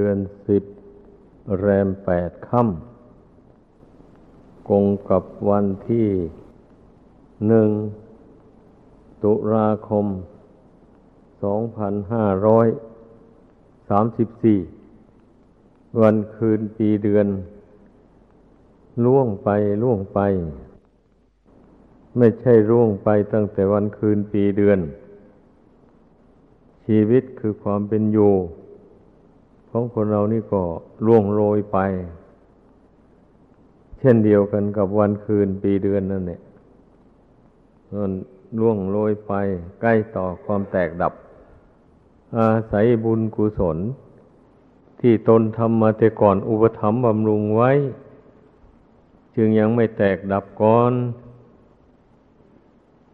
เดือนสิบแรมแปดค่ำกงกับวันที่หนึ่งตุลาคมสองพันห้าร้อยสามสิบสี่วันคืนปีเดือน ล่วงไปล่วงไป ไม่ใช่ล่วงไปตั้งแต่วันคืนปีเดือน ชีวิตคือความเป็นอยู่ ของคนเรานี่ก็ล่วงโรยไป เช่นเดียวกันกับวันคืนปีเดือนนั่นแหละมันล่วงโรยไป ใกล้ต่อความแตกดับ อาศัยบุญกุศล ที่ตนทำมาแต่ก่อนอุปถัมภ์บำรุงไว้ จึงยังไม่แตกดับก่อน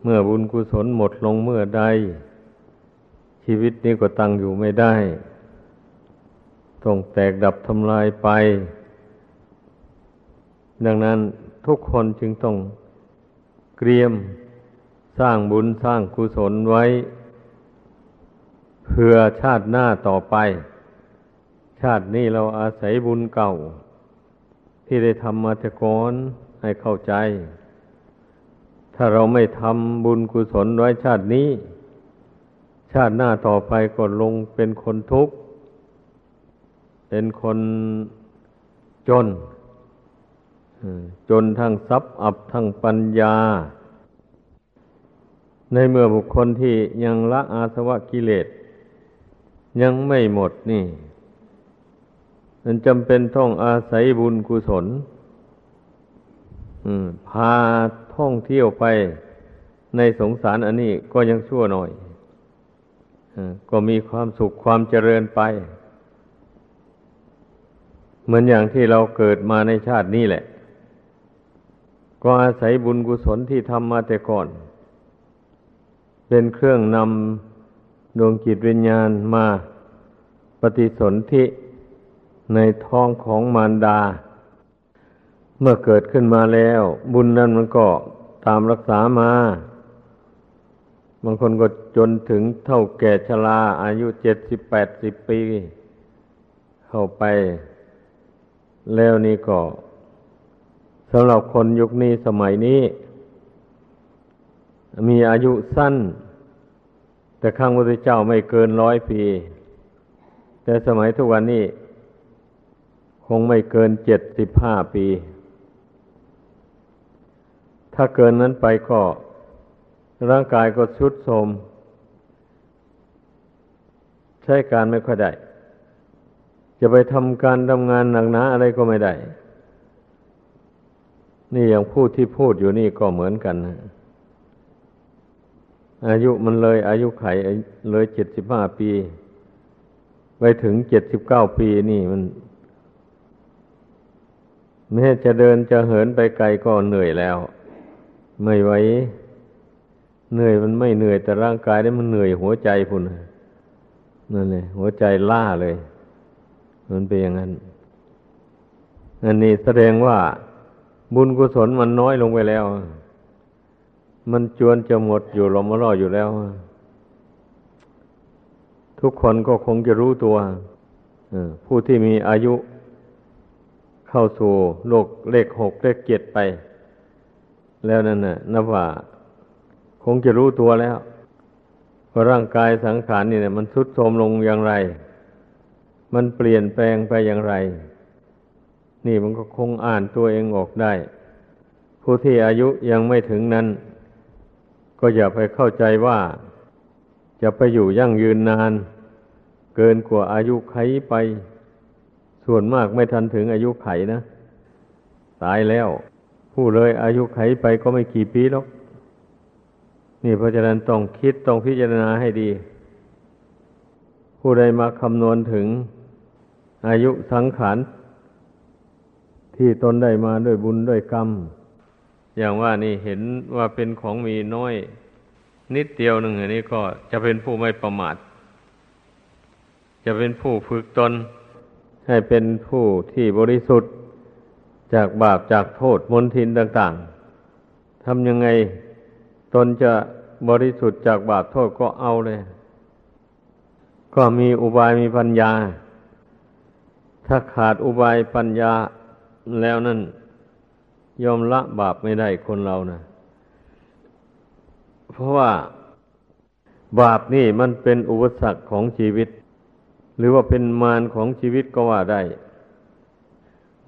เมื่อบุญกุศลหมดลงเมื่อใดชีวิตนี้ก็ตั้งอยู่ไม่ได้ ต้องแตกดับทำลายไป ดังนั้นทุกคนจึงต้องเตรียมสร้างบุญสร้างกุศลไว้ เพื่อชาติหน้าต่อไป ชาตินี้เราอาศัยบุญเก่า ที่ได้ทำมาแต่ก่อนให้เข้าใจ ถ้าเราไม่ทำบุญกุศลไว้ชาตินี้ ชาติหน้าต่อไปก็ลงเป็นคนทุกข์ เป็นคนจน จนทั้งทรัพย์อับทั้งปัญญา ในเมื่อบุคคลที่ยังละอาสวะกิเลส ยังไม่หมดนี่มันจำเป็นต้องอาศัยบุญกุศลพาท่องเที่ยวไปในสงสารอันนี้ก็ยังชั่วหน่อย ก็มีความสุขความเจริญไป เหมือนอย่างที่เราเกิดมาในชาตินี้แหละ ก็อาศัยบุญกุศลที่ทำมาแต่ก่อน เป็นเครื่องนำดวงจิตวิญญาณมาปฏิสนธิในท้องของมารดา เมื่อเกิดขึ้นมาแล้ว บุญนั้นมันก็ตามรักษามา บางคนก็จนถึงเท่าแก่ชราอายุเจ็ดสิบแปดสิบปี เข้าไป แล้วนี่ก็สำหรับคนยุคนี้สมัยนี้ มีอายุสั้น แต่ข้างพระเจ้าไม่เกินร้อยปี แต่สมัยทุกวันนี้ คงไม่เกินเจ็ดสิบห้าปี ถ้าเกินนั้นไปก็ ร่างกายก็ชุดโทมใช้การไม่ค่อยได้ จะไปทำการทำงานหนักหนาอะไรก็ไม่ได้ นี่อย่างพูดที่พูดอยู่นี่ก็เหมือนกันนะอายุมันเลย อายุไขเลยเจ็ดสิบห้าปี ไปถึงเจ็ดสิบเก้าปีนี่มันแม้จะเดินจะเหินไปไกลก็เหนื่อยแล้ว ไม่ไหวเหนื่อยมันไม่เหนื่อยแต่ร่างกายนี่มันเหนื่อยหัวใจพุ่นนั่นเลยหัวใจล่าเลย มันเป็นอย่างนั้น อันนี้แสดงว่าบุญกุศลมันน้อยลงไปแล้ว มันจวนจะหมดอยู่ลมรออยู่แล้ว ทุกคนก็คงจะรู้ตัวผู้ที่มีอายุเข้าสู่โลกเลขหกเลขเจ็ดไป แล้วนั่นน่ะนับว่าคงจะรู้ตัวแล้วว่าร่างกายสังขารนี่เนี่ยมันทุดโทรมลงอย่างไร มันเปลี่ยนแปลงไปอย่างไร นี่มันก็คงอ่านตัวเองออกได้ ผู้ที่อายุยังไม่ถึงนั้น ก็อย่าไปเข้าใจว่า จะไปอยู่ยั่งยืนนาน เกินกว่าอายุไขไป ส่วนมากไม่ทันถึงอายุไขนะ ตายแล้ว ผู้เลยอายุไขไปก็ไม่กี่ปีหรอกนี่เพราะฉะนั้นต้องคิดต้องพิจารณาให้ดี ผู้ใดมาคำนวณถึง อายุสังขารที่ตนได้มาด้วยบุญด้วยกรรม อย่างว่านี่เห็นว่าเป็นของมีน้อย นิดเดียวหนึ่งอันนี้ก็จะเป็นผู้ไม่ประมาท จะเป็นผู้ฝึกตน ให้เป็นผู้ที่บริสุทธิ์ จากบาปจากโทษมนทินต่างๆทำยังไงตนจะบริสุทธิ์จากบาปโทษก็เอาเลย ก็มีอุบายมีปัญญา ถ้าขาดอุบายปัญญาแล้วนั่นยอมละบาปไม่ได้คนเรานะเพราะว่าบาปนี่มันเป็นอุปสรรคของชีวิต หรือว่าเป็นมารของชีวิตก็ว่าได้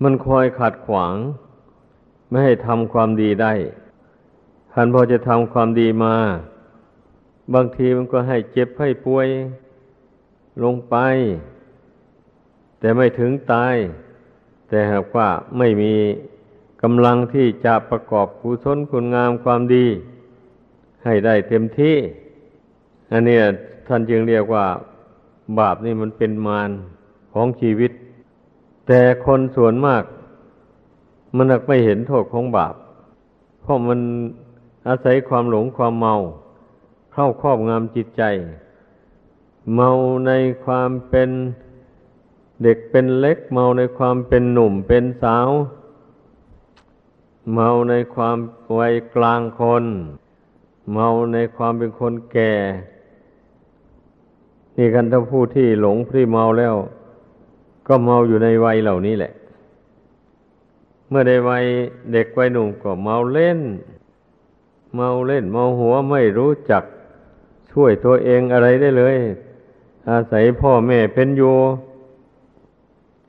มันคอยขัดขวาง ไม่ให้ทำความดีได้ท่านพอจะทำความดีมา บางทีมันก็ให้เจ็บให้ป่วยลงไป แต่ไม่ถึงตาย แต่หากว่าไม่มีกำลังที่จะประกอบกุศลคุณงามความดี ให้ได้เต็มที่ อันนี้ท่านจึงเรียกว่า บาปนี่มันเป็นมารของชีวิต แต่คนส่วนมาก มันไม่เห็นโทษของบาป เพราะมันอาศัยความหลงความเมา เข้าครอบงำจิตใจ เมาในความเป็น เด็กเป็นเล็กเมาในความเป็นหนุ่มเป็นสาว เมาในความวัยกลางคน เมาในความเป็นคนแก่ นี่กันถ้าผู้ที่หลงที่เมาแล้ว ก็เมาอยู่ในวัยเหล่านี้แหละ เมื่อได้วัยเด็กวัยหนุ่มก็เมาเล่น เมาเล่น เมาหัวไม่รู้จักช่วยตัวเองอะไรได้เลย อาศัยพ่อแม่เป็นอยู่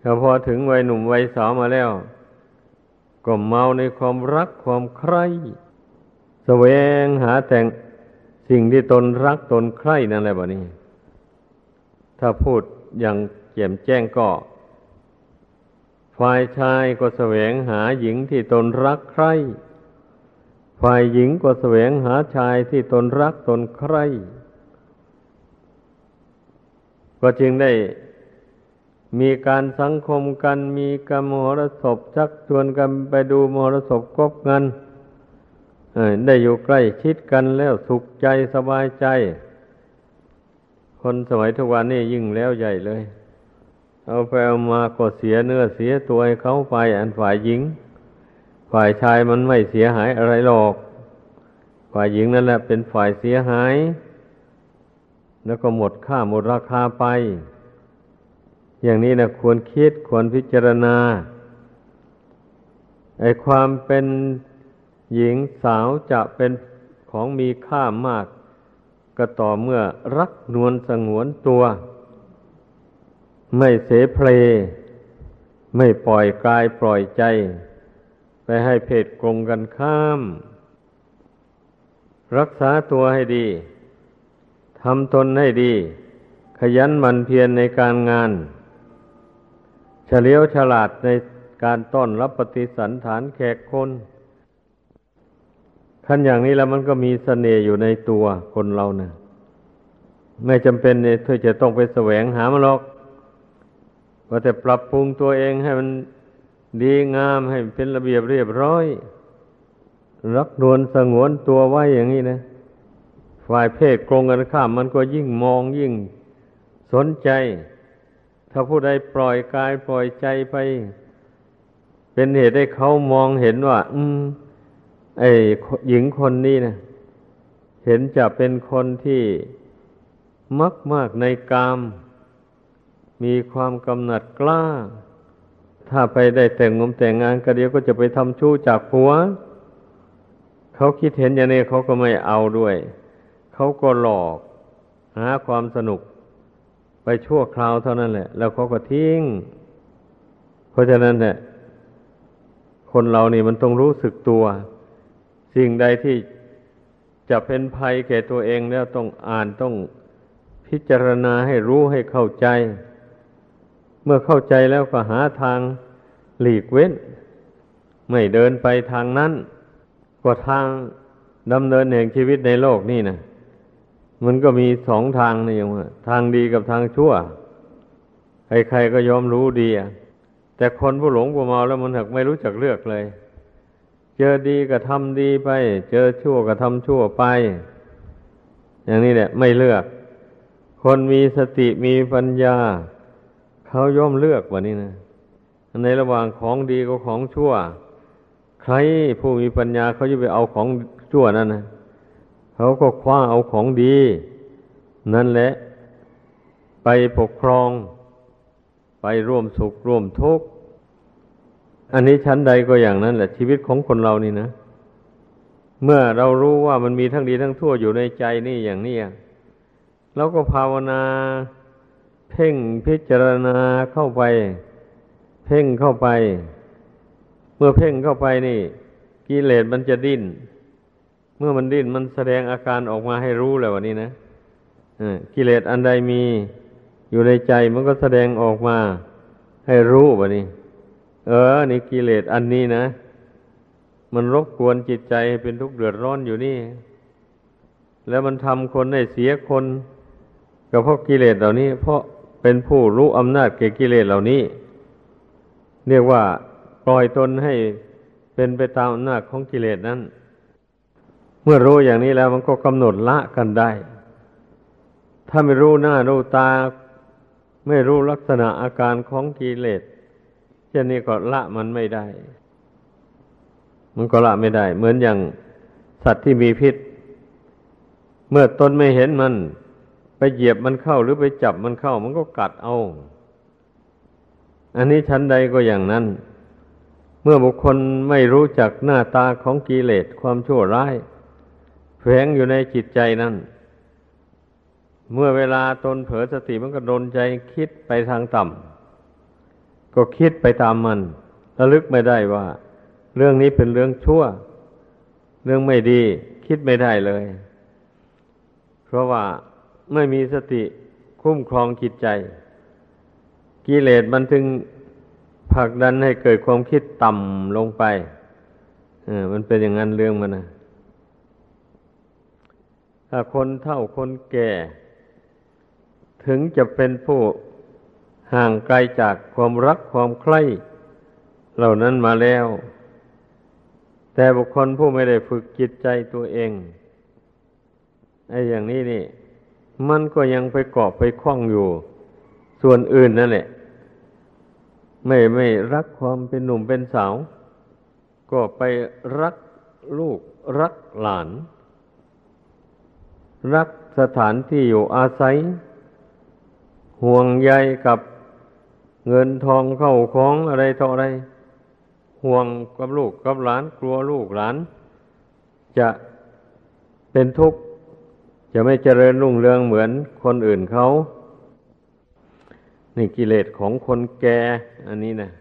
ถ้าพอถึงวัยหนุ่มวัยสาวมาแล้ว ก็เมาในความรักความใคร่แสวงหาแต่งสิ่งที่ตนรักตนใคร่นั่นแหละบะนี้ ถ้าพูดอย่างเจียมแจ้งก็ฝ่ายชายก็แสวงหาหญิงที่ตนรักใคร่ ฝ่ายหญิงก็แสวงหาชายที่ตนรักตนใคร่ ก็จึงได้ มีการสังคมกันมีกรรมมรสพชักชวนกันไปดูมรสพกบกันได้อยู่ใกล้ชิดกันแล้วสุขใจสบายใจ คนสมัยทุกวันนี้ยิ่งแล้วใหญ่เลย เอาไปเอามาก็เสียเนื้อเสียตัวให้เขาไปอันฝ่ายหญิง ฝ่ายชายมันไม่เสียหายอะไรหรอก ฝ่ายหญิงนั่นแหละเป็นฝ่ายเสียหาย แล้วก็หมดค่าหมดราคาไป อย่างนี้นะควรคิดควรพิจารณาไอความเป็นหญิงสาวจะเป็นของมีค่ามาก ก็ต่อเมื่อรักนวลสงวนตัว ไม่เสเพล ไม่ปล่อยกายปล่อยใจ ไปให้เพศกงกันข้าม รักษาตัวให้ดีทำตนให้ดี ขยันหมั่นเพียรในการงาน เฉลียวฉลาดในการต้อนรับปฏิสันฐานแขกคนขั้นอย่างนี้แล้วมันก็มีสเสน่ห์อยู่ในตัวคนเรานะ่ะไม่จำเป็นเนี่ยเธอจะต้องไปแสวงหามาหรอกว่าแต่ปรับปรุงตัวเองให้มันดีงามให้เป็นระเบียบเรียบร้อย รักนวลสงวนตัวไว้อย่างนี้นะฝ่ายเพศโกงกันข้ามมันก็ยิ่งมองยิ่งสนใจ ถ้าผู้ใดปล่อยกายปล่อยใจไป เป็นเหตุให้เขามองเห็นว่า อืม ไอ้หญิงคนนี้นะเห็นจะเป็นคนที่มักมากในกาม มีความกำหนัดกล้า ถ้าไปได้แต่งงมแต่งงานก็เดียวก็จะไปทำชู้จากผัว เขาคิดเห็นอย่างนี้เขาก็ไม่เอาด้วย เขาก็หลอก หาความสนุก ไปชั่วคราวเท่านั้นแหละ แล้วเขาก็ทิ้ง เพราะฉะนั้นเนี่ยคนเรานี่มันต้องรู้สึกตัว สิ่งใดที่จะเป็นภัยแก่ตัวเองแล้วต้องอ่านต้องพิจารณาให้รู้ให้เข้าใจ เมื่อเข้าใจแล้วก็หาทางหลีกเว้น ไม่เดินไปทางนั้นก็ทางดำเนินแห่งชีวิตในโลกนี่นะ มันก็มีสองทางนี่อย่างว่าทางดีกับทางชั่ว ใครๆก็ยอมรู้ดีแต่คนผู้หลงผู้เมาแล้วมันถึกไม่รู้จักเลือกเลย เจอดีก็ทำดีไป เจอชั่วก็ทำชั่วไป อย่างนี้แหละไม่เลือก คนมีสติมีปัญญา เขาย่อมเลือกว่านี้นะในระหว่างของดีกับของชั่ว ใครผู้มีปัญญาเขาจะไปเอาของชั่วนั่นนะ เขาก็คว้าเอาของดี นั่นแหละ ไปปกครองไปไปร่วมสุขร่วมทุกข์ อันนี้ชั้นใดก็อย่างนั้นแหละ ชีวิตของคนเรานี่นะ เมื่อเรารู้ว่ามันมีทั้งดีทั้งทั่วอยู่ในใจนี่อย่างนี้เราก็ภาวนา เพ่งพิจารณาเข้าไป เพ่งเข้าไป เมื่อเพ่งเข้าไปนี่กิเลสมันจะดิ้น เมื่อมันดิ้นมันแสดงอาการออกมาให้รู้แล้ววันนี้นะกิเลสอันใดมีอยู่ในใจมันก็แสดงออกมาให้รู้วันนี้ เออ นี่กิเลสอันนี้นะ มันรบกวนจิตใจให้เป็นทุกข์เดือดร้อนอยู่นี่ แล้วมันทำคนให้เสียคนก็เพราะกิเลสเหล่านี้ เพราะเป็นผู้รู้อำนาจเก่กิเลสเหล่านี้ เรียกว่าปล่อยตนให้เป็นไปตามอำนาจของกิเลสนั้น เมื่อรู้อย่างนี้แล้วมันก็กำหนดละกันได้ ถ้าไม่รู้หน้ารู้ตา ไม่รู้ลักษณะอาการของกิเลสเช่นนี้ก็ละมันไม่ได้ มันก็ละไม่ได้ เหมือนอย่างสัตว์ที่มีพิษ เมื่อตนไม่เห็นมัน ไปเหยียบมันเข้าหรือไปจับมันเข้า มันก็กัดเอา อันนี้ชั้นใดก็อย่างนั้น เมื่อบุคคลไม่รู้จักหน้าตาของกิเลสความชั่วร้าย ฝงอยู่ในจิตใจนั้นเมื่อเวลาตนเผลอสติมันก็โดนใจคิดไปทางต่ำก็คิดไปตามมันระลึกไม่ได้ว่า เรื่องนี้เป็นเรื่องชั่ว เรื่องไม่ดี คิดไม่ได้เลย เพราะว่าไม่มีสติคุ้มครองจิตใจ กิเลสมันถึงผลักดันให้เกิดความคิดต่ำลงไป เออ มันเป็นอย่างนั้นเรื่องมันนะ ถ้าคนเท่าคนแก่ ถึงจะเป็นผู้ห่างไกลจากความรักความใคร่เหล่านั้นมาแล้ว แต่บุคคลผู้ไม่ได้ฝึกจิตใจตัวเองไอ้อย่างนี้นี่ มันก็ยังไปเกาะไปคล้องอยู่ ส่วนอื่นนั่นแหละ ไม่ไม่รักความเป็นหนุ่มเป็นสาว ก็ไปรักลูกรักหลาน รักสถานที่อยู่อาศัย ห่วงใยกับเงินทองเข้าของอะไรต่ออะไร ห่วงกับลูกกับหลานกลัวลูกหลาน จะเป็นทุกข์จะไม่เจริญรุ่งเรืองเหมือนคนอื่นเขานี่กิเลสของคนแก่อันนี้นะ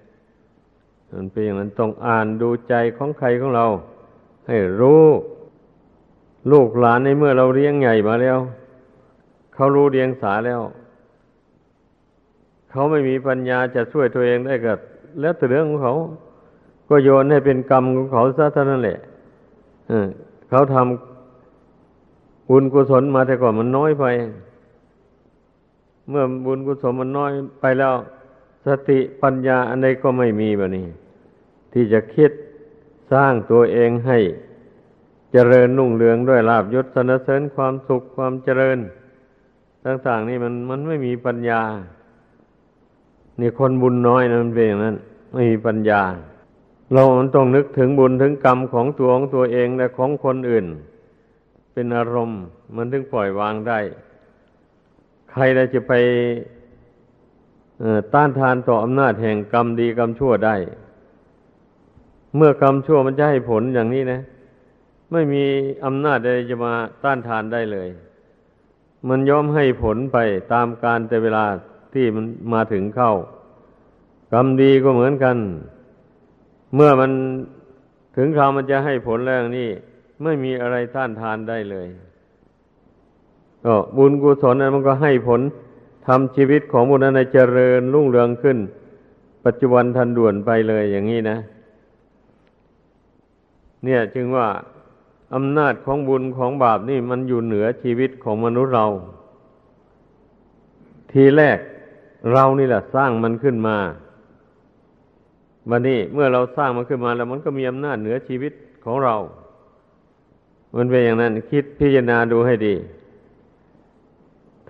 มันเป็นอย่างนั้นต้องอ่านดูใจของใครของเรา ให้รู้ ลูกหลานในเมื่อเราเลี้ยงใหญ่มาแล้ว เขารู้เลี้ยงสาแล้ว เขาไม่มีปัญญาจะช่วยตัวเองได้ก็แล้วแต่เรื่องของเขา ก็โยนให้เป็นกรรมของเขาซะเท่านั้นแหละเขาทำบุญกุศลมาแต่ก่อนมันน้อยไป เมื่อบุญกุศลมันน้อยไปแล้ว สติปัญญาอันใดก็ไม่มีแบบนี้ ที่จะคิดสร้างตัวเองให้ เจริญนุ่งเรืองด้วยลาบยศสนเสริญความสุขความเจริญ ต่าง ๆ นี่มันมันไม่มีปัญญานี่คนบุญน้อยนะมันเป็นอย่างนั้นไม่มีปัญญา เรามันต้องนึกถึงบุญถึงกรรมของตัวของตัวเองและของคนอื่น เป็นอารมณ์มันถึงปล่อยวางได้ ใครจะไปต้านทานต่ออำนาจแห่งกรรมดีกรรมชั่วได้ เมื่อกรรมชั่วมันจะให้ผลอย่างนี้นะ ไม่มีอำนาจใดจะมาต้านทานได้เลย มันย่อมให้ผลไปตามการแต่เวลาที่มันมาถึงเข้ากรรมดีก็เหมือนกัน เมื่อมันถึงคราวมันจะให้ผลแล้วนี่ไม่มีอะไรต้านทานได้เลยก็บุญกุศลนั้นมันก็ให้ผลทำชีวิตของบุญนั้นในเจริญรุ่งเรืองขึ้น ปัจจุบันทันด่วนไปเลยอย่างนี้นะ เนี่ยจึงว่า อำนาจของบุญของบาปนี่มันอยู่เหนือชีวิตของมนุษย์เรา ทีแรกเรานี่แหละสร้างมันขึ้นมาวันนี้เมื่อเราสร้างมันขึ้นมาแล้วมันก็มีอำนาจเหนือชีวิตของเรา มันเป็นอย่างนั้นคิดพิจารณาดูให้ดี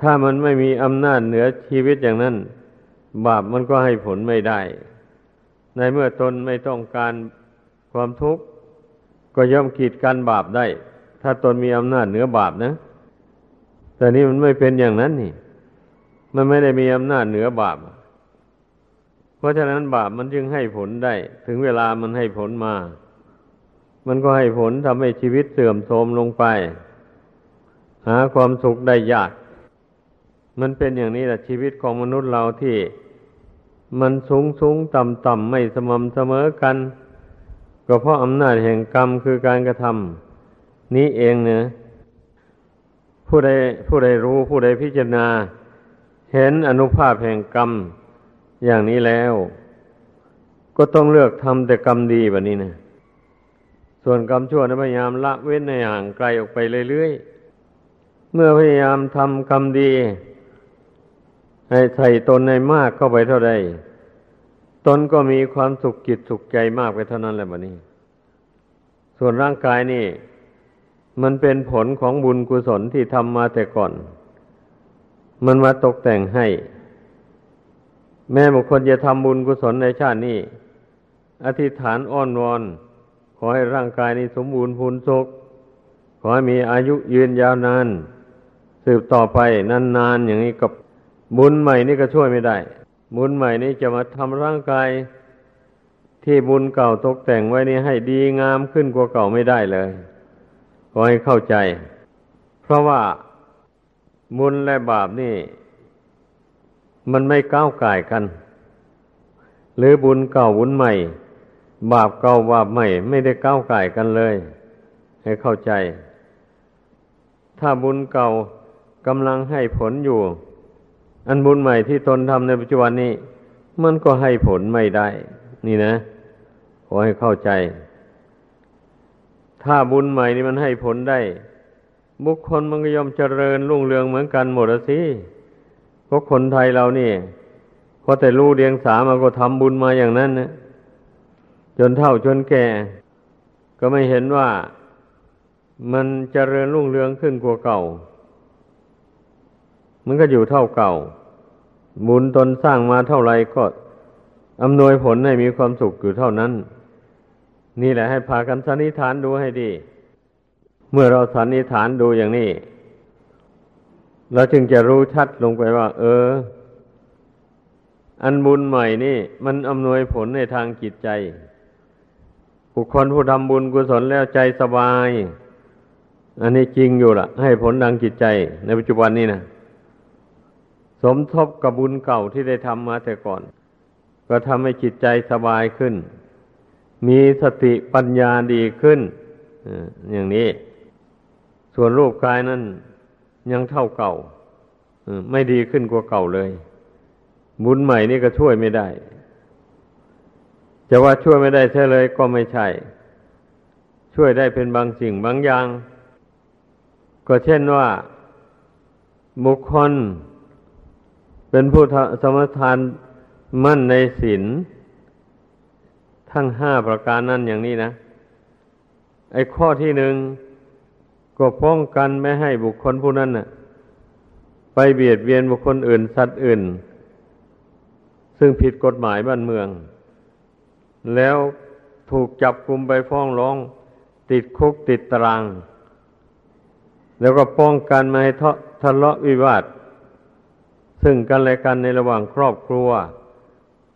ถ้ามันไม่มีอำนาจเหนือชีวิตอย่างนั้น บาปมันก็ให้ผลไม่ได้ ในเมื่อตนไม่ต้องการความทุกข์ ก็ย่อมขีดกันบาปได้ ถ้าตนมีอำนาจเหนือบาปนะ แต่นี่มันไม่เป็นอย่างนั้นนี่ มันไม่ได้มีอำนาจเหนือบาป เพราะฉะนั้นบาปมันจึงให้ผลได้ ถึงเวลามันให้ผลมา มันก็ให้ผลทำให้ชีวิตเสื่อมโทรมลงไป หาความสุขได้ยาก มันเป็นอย่างนี้แหละชีวิตของมนุษย์เราที่ มันสูงสูงต่ำต่ำไม่สม่ำเสมอกัน ก็เพราะอำนาจแห่งกรรมคือการกระทำนี้เองเนะผู้ใดผู้ใดรู้ผู้ใดพิจารณา เห็นอนุภาพแห่งกรรมอย่างนี้แล้ว ก็ต้องเลือกทำแต่กรรมดีแบบนี้นะส่วนกรรมชั่วนะพยายามละเว้นในห่างไกลออกไปเรื่อยๆเมื่อพยายามทำกรรมดี ให้ใส่ตนในมากเข้าไปเท่าใด ตนก็มีความสุขจิตสุขใจมากไปเท่านั้นแหละแบบนี้ ส่วนร่างกายนี่ มันเป็นผลของบุญกุศลที่ทำมาแต่ก่อน มันมาตกแต่งให้ แม่บุคคลจะทำบุญกุศลในชาตินี้ อธิษฐานอ้อนวอน ขอให้ร่างกายนี้สมบูรณ์พูนสุข ขอให้มีอายุยืนยาวนาน สืบต่อไปนานๆอย่างนี้กับบุญใหม่นี่ก็ช่วยไม่ได้ บุญใหม่นี้จะมาทำร่างกายที่บุญเก่าตกแต่งไว้นี้ให้ดีงามขึ้นกว่าเก่าไม่ได้เลยขอให้เข้าใจ เพราะว่าบุญและบาปนี่ มันไม่ก้าวไก่กัน หรือบุญเก่าบุญใหม่ บาปเก่าบาปใหม่ ไม่ได้ก้าวไก่กันเลย ให้เข้าใจ ถ้าบุญเก่ากำลังให้ผลอยู่ อันบุญใหม่ที่ตนทำในปัจจุบันนี้ มันก็ให้ผลไม่ได้ นี่นะขอให้เข้าใจ ถ้าบุญใหม่นี่มันให้ผลได้ บุคคลมันก็ยอมเจริญรุ่งเรืองเหมือนกันหมดสิเพราะคนไทยเรานี่พอแต่รู้เดียงสามาก็ทำบุญมาอย่างนั้นนะจนเท่าจนแก่ ก็ไม่เห็นว่ามันเจริญรุ่งเรืองขึ้นกว่าเก่า มันก็อยู่เท่าเก่า บุญตนสร้างมาเท่าไรก็อำนวยผลให้มีความสุขอยู่เท่านั้น นี่แหละให้พากันสันนิฐานดูให้ดี เมื่อเราสันนิฐานดูอย่างนี้ เราจึงจะรู้ชัดลงไปว่า เออ อันบุญใหม่นี่ มันอำนวยผลในทางจิตใจบุคคลผู้ทำบุญกุศลแล้วใจสบาย อันนี้จริงอยู่ละ่ะ ให้ผลดังจิตใจในปัจจุบันนี้นะ สมทบกับบุญเก่าที่ได้ทำมาแต่ก่อน ก็ทำให้จิตใจสบายขึ้น มีสติปัญญาดีขึ้นอย่างนี้ ส่วนรูปกายนั้นยังเท่าเก่าไม่ดีขึ้นกว่าเก่าเลย บุญใหม่นี่ก็ช่วยไม่ได้ จะว่าช่วยไม่ได้ใช่เลยก็ไม่ใช่ ช่วยได้เป็นบางสิ่งบางอย่าง ก็เช่นว่า บุคคล เป็นผู้สมทานมั่นในศีลทั้งห้าประการนั่นอย่างนี้นะ ไอ้ข้อที่หนึ่งก็ป้องกันไม่ให้บุคคลผู้นั้นน่ะ ไปเบียดเบียนบุคคลอื่น สัตว์อื่น ซึ่งผิดกฎหมายบ้านเมือง แล้วถูกจับกลุมไปฟ้องร้อง ติดคุกติดตาราง แล้วก็ป้องกันไม่ให้ทะเลาะวิวาท ซึ่งกันและกันในระหว่างครอบครัว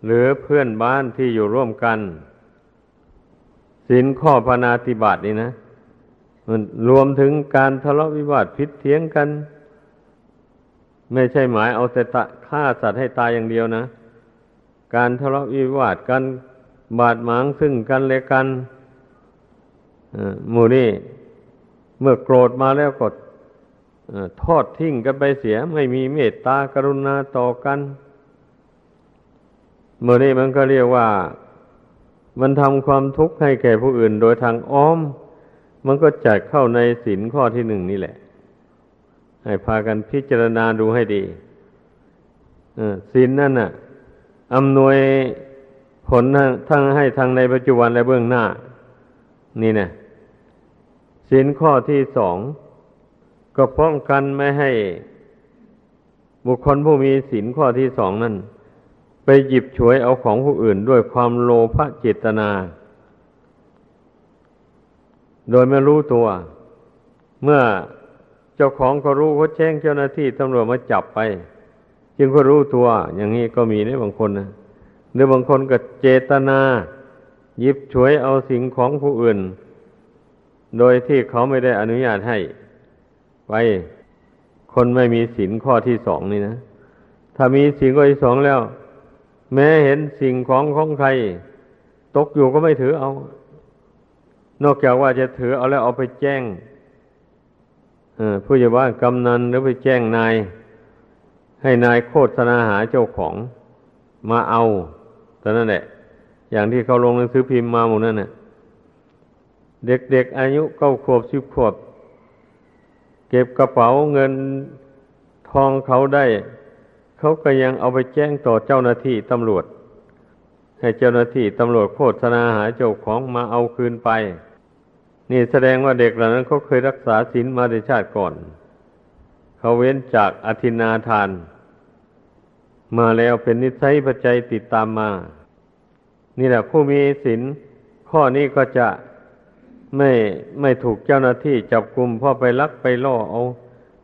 หรือเพื่อนบ้านที่อยู่ร่วมกันสินข้อพนาติบาตนี่นะรวมถึงการทะเลาะวิวาทพิษเทียงกัน ไม่ใช่หมายเอาแต่ตะฆ่าสัตว์ให้ตายอย่างเดียวนะ การทะเลาะวิวาทกันบาดหมางซึ่งกันและกันหมู่นี่เมื่อโกรธมาแล้วก็ ทอดทิ้งกันไปเสียไม่มีเมตตากรุณาต่อกันเมื่อนี้มันก็เรียกว่า มันทำความทุกข์ให้แก่ผู้อื่นโดยทางอ้อม มันก็จัดเข้าในศินข้อที่หนึ่งนี่แหละ ให้พากันพิจารณาดูให้ดีศินนั่นน่ะอำนวยผลทั้งให้ทางในปัจจุบันและเบื้องหน้า นี่นะศินข้อที่สอง ก็ป้องกันไม่ให้ บุคคลผู้มีศินข้อที่สองนั่น ไปหยิบฉวยเอาของผู้อื่นด้วยความโลภเจตนา โดยไม่รู้ตัว เมื่อเจ้าของก็รู้เขาแจ้งเจ้าหน้าที่ตำรวจมาจับไป จึงก็รู้ตัว อย่างนี้ก็มีได้บางคนนะหรือบางคนก็เจตนาหยิบฉวยเอาสิ่งของผู้อื่น โดยที่เขาไม่ได้อนุญาตให้ ไป คนไม่มีศีลข้อที่สองนี่นะ ถ้ามีศีลข้อที่สองแล้ว แม้เห็นสิ่งของของใคร ตกอยู่ก็ไม่ถือเอา นอกจากว่าจะถือเอาแล้วเอาไปแจ้งผู้ใหญ่บ้านกำนันหรือไปแจ้งนาย ให้นายโฆษณาหาเจ้าของมาเอาแต่นั่นแหละ อย่างที่เขาลงหนังสือพิมพ์มาหมดนั่นน่ะเด็กๆอายุเก้าขวบสิบขวบ เก็บกระเป๋าเงินทองเขาได้ เขาก็ยังเอาไปแจ้งต่อเจ้าหน้าที่ตำรวจ ให้เจ้าหน้าที่ตำรวจโฆษณาหาเจ้าของมาเอาคืนไป นี่แสดงว่าเด็กเหล่านั้นเขาเคยรักษาศีลมาในชาติก่อน เขาเว้นจากอธินาทาน มาแล้วเป็นนิสัยปัจจัยติดตามมา นี่แหละผู้มีศีลข้อนี้ก็จะ ไม่ไม่ถูกเจ้าหน้าที่จับกลุ่มเพราะไปลักไปล่อเอา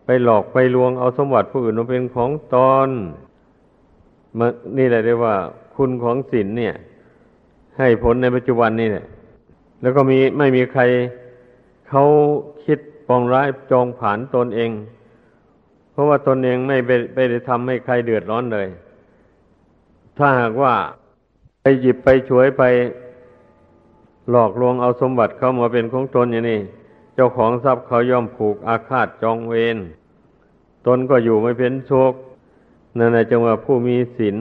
ไปหลอกไปลวงเอาสมบัติผู้อื่นมาเป็นของตอนมนี่แหละเรียกว่า คุณของศีลเนี่ย ให้ผลในปัจจุบันนี่แหละแล้วก็มีไม่มีใครเขาคิดปองร้ายจองผานตนเอง เพราะว่าตนเองไม่ไปไปได้ทำให้ใครเดือดร้อนเลย ถ้าหากว่าไปหยิบไปช่วยไป หลอกลวงเอาสมบัติเข้ามาเป็นของตนอย่างนี้เจ้าของทรัพย์เขาย่อมผูกอาฆาตจองเวรตนก็อยู่ไม่เป็นโชคนั่นแหละจังว่าผู้มีศีล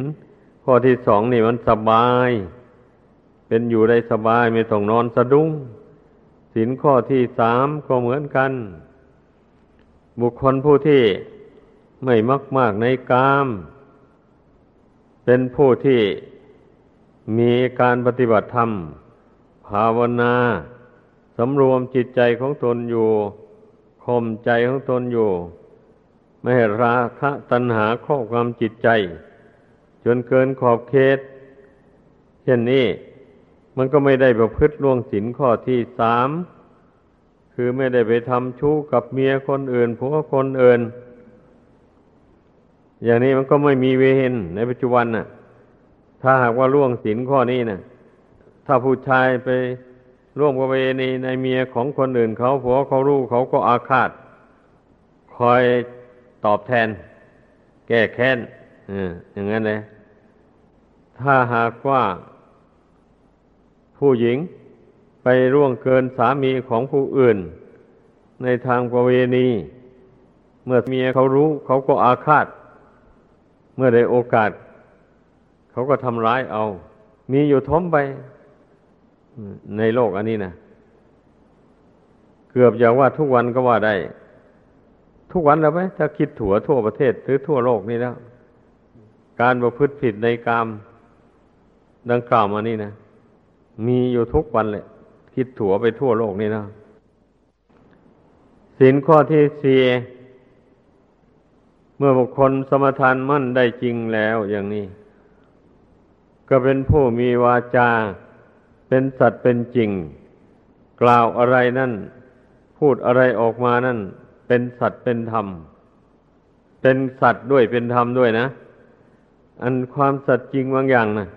ข้อที่สองนี่มันสบาย เป็นอยู่ได้สบายไม่ต้องนอนสะดุ้งศีลข้อที่สามก็เหมือนกัน บุคคลผู้ที่ไม่มักมากในกาม เป็นผู้ที่มีการปฏิบัติธรรม ภาวนาสำรวมจิตใจของตนอยู่ข่มใจของตนอยู่ ไม่ให้ราคะตัณหาครอบความจิตใจ จนเกินขอบเขตเช่นนี้มันก็ไม่ได้ประพฤติล่วงศีลข้อที่สามคือไม่ได้ไปทำชู้กับเมียคนอื่นผัวคนอื่น อย่างนี้มันก็ไม่มีเวรในปัจจุบันน่ะ ถ้าหากว่าล่วงศีลข้อนี้น่ะ ถ้าผู้ชายไปร่วมกับเวณีในเมียของคนอื่นเขาผัวเขารู้เขาก็อาฆาต คอยตอบแทน แก้แค้นอย่างนั้นเลยถ้าหากว่า ผู้หญิงไปร่วงเกินสามีของผู้อื่น ในทางประเวณี เมื่อเมียเขารู้ เขาก็อาฆาต เมื่อได้โอกาส เขาก็ทำร้ายเอา มีอยู่ทมไป ในโลกอันนี้นะเกือบอย่างว่าทุกวันก็ว่าได้ ทุกวันแล้วไหมถ้าคิดถั่วทั่วประเทศหรือทั่วโลกนี่แล้ว การประพฤติผิดในกามดังกล่าวมานี่นะมีอยู่ทุกวันเลยคิดถั่วไปทั่วโลกนี่นะสินข้อที่สี่เมื่อบุคคลสมทานมั่นได้จริงแล้วอย่างนี้ ก็เป็นผู้มีวาจา เป็นสัตว์เป็นจริง กล่าวอะไรนั่น พูดอะไรออกมานั่น เป็นสัตว์เป็นธรรม เป็นสัตว์ด้วยเป็นธรรมด้วยนะ อันความสัตย์จริงบางอย่างนะ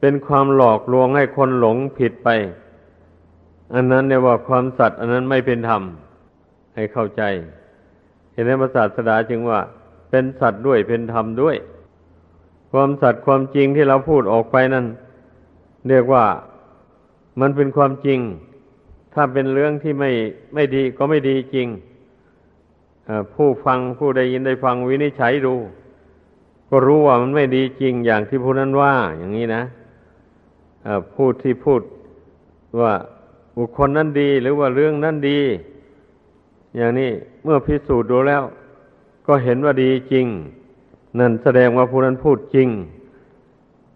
เป็นความหลอกลวงให้คนหลงผิดไป อันนั้นเนี่ยว่าความสัตย์อันนั้นไม่เป็นธรรม ให้เข้าใจ เห็นไหมพระศาสดาจึงว่า เป็นสัตว์ด้วยเป็นธรรมด้วย ความสัตย์ความจริงที่เราพูดออกไปนั้นเรียกว่า มันเป็นความจริง ถ้าเป็นเรื่องที่ไม่ไม่ดีก็ไม่ดีจริงผู้ฟังผู้ได้ยินได้ฟังวินิจฉัยดู ก็รู้ว่ามันไม่ดีจริงอย่างที่ผู้นั้นว่า อย่างนี้นะพูดที่พูดว่าบุคคลนั้นดีหรือว่าเรื่องนั้นดี อย่างนี้เมื่อพิสูจน์ดูแล้ว ก็เห็นว่าดีจริง นั่นแสดงว่าผู้นั้นพูดจริง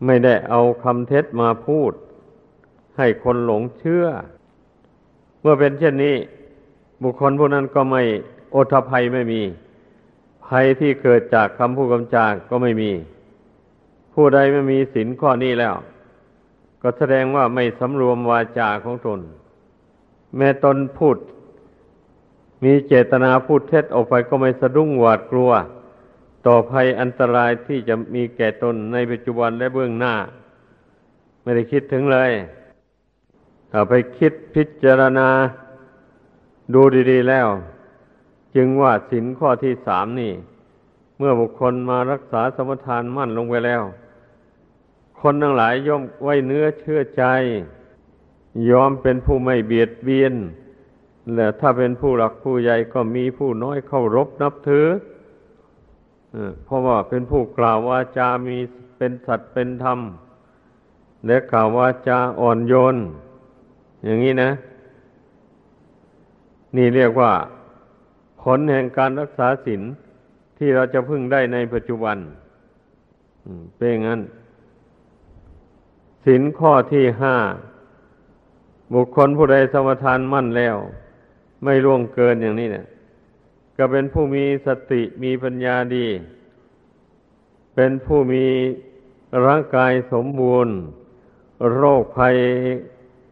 ไม่ได้เอาคำเท็จมาพูด ให้คนหลงเชื่อ เมื่อเป็นเช่นนี้ บุคคลผู้นั้นก็ไม่โอทภัยไม่มี ภัยที่เกิดจากคำพูดคำจากก็ไม่มี ผู้ใดไม่มีศีลข้อนี้แล้ว ก็แสดงว่าไม่สำรวมวาจาของตน แม้ตนพูด มีเจตนาพูดเท็จออกไปก็ไม่สะดุ้งหวาดกลัว ต่อภัยอันตรายที่จะมีแก่ตนในปัจจุบันและเบื้องหน้า ไม่ได้คิดถึงเลย ถ้าไปคิดพิจารณาดูดีๆแล้ว จึงว่าสินข้อที่สามนี่ เมื่อบุคคลมารักษาสมทานมั่นลงไปแล้ว คนทั้งหลายย่อมไว้เนื้อเชื่อใจ ยอมเป็นผู้ไม่เบียดเบียนและถ้าเป็นผู้หลักผู้ใหญ่ก็มีผู้น้อยเข้ารบนับถือเพราะว่าเป็นผู้กล่าววาจามีเป็นสัตว์เป็นธรรม และกล่าววาจาอ่อนโยน อย่างนี้นะ นี่เรียกว่า ผลแห่งการรักษาศีลที่เราจะพึ่งได้ในปัจจุบันเป็นงั้นศีลข้อที่ห้า บุคคลผู้ใดสมทานมั่นแล้ว ไม่ล่วงเกินอย่างนี้เนี่ย ก็เป็นผู้มีสติมีปัญญาดี เป็นผู้มีร่างกายสมบูรณ์ โรคภัย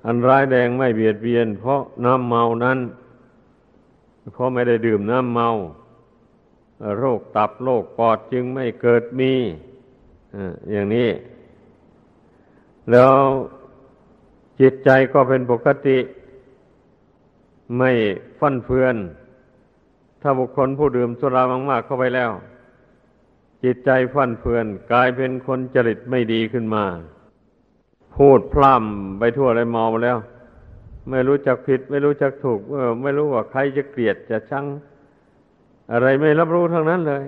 อันร้ายแรงไม่เบียดเบียน เพราะน้ำเมานั้น เพราะไม่ได้ดื่มน้ำเมา โรคตับโรคปอดจึงไม่เกิดมีอย่างนี้ แล้วจิตใจก็เป็นปกติ ไม่ฟั่นเฟือน ถ้าบุคคลผู้ดื่มสุรามากๆเข้าไปแล้ว จิตใจฟั่นเฟือน กลายเป็นคนจริตไม่ดีขึ้นมา พูดพร่ำไปทั่วเลยเมาแล้ว ไม่รู้จักผิด ไม่รู้จักถูกไม่รู้ว่าใครจะเกลียดจะชังอะไรไม่รับรู้ทั้งนั้นเลย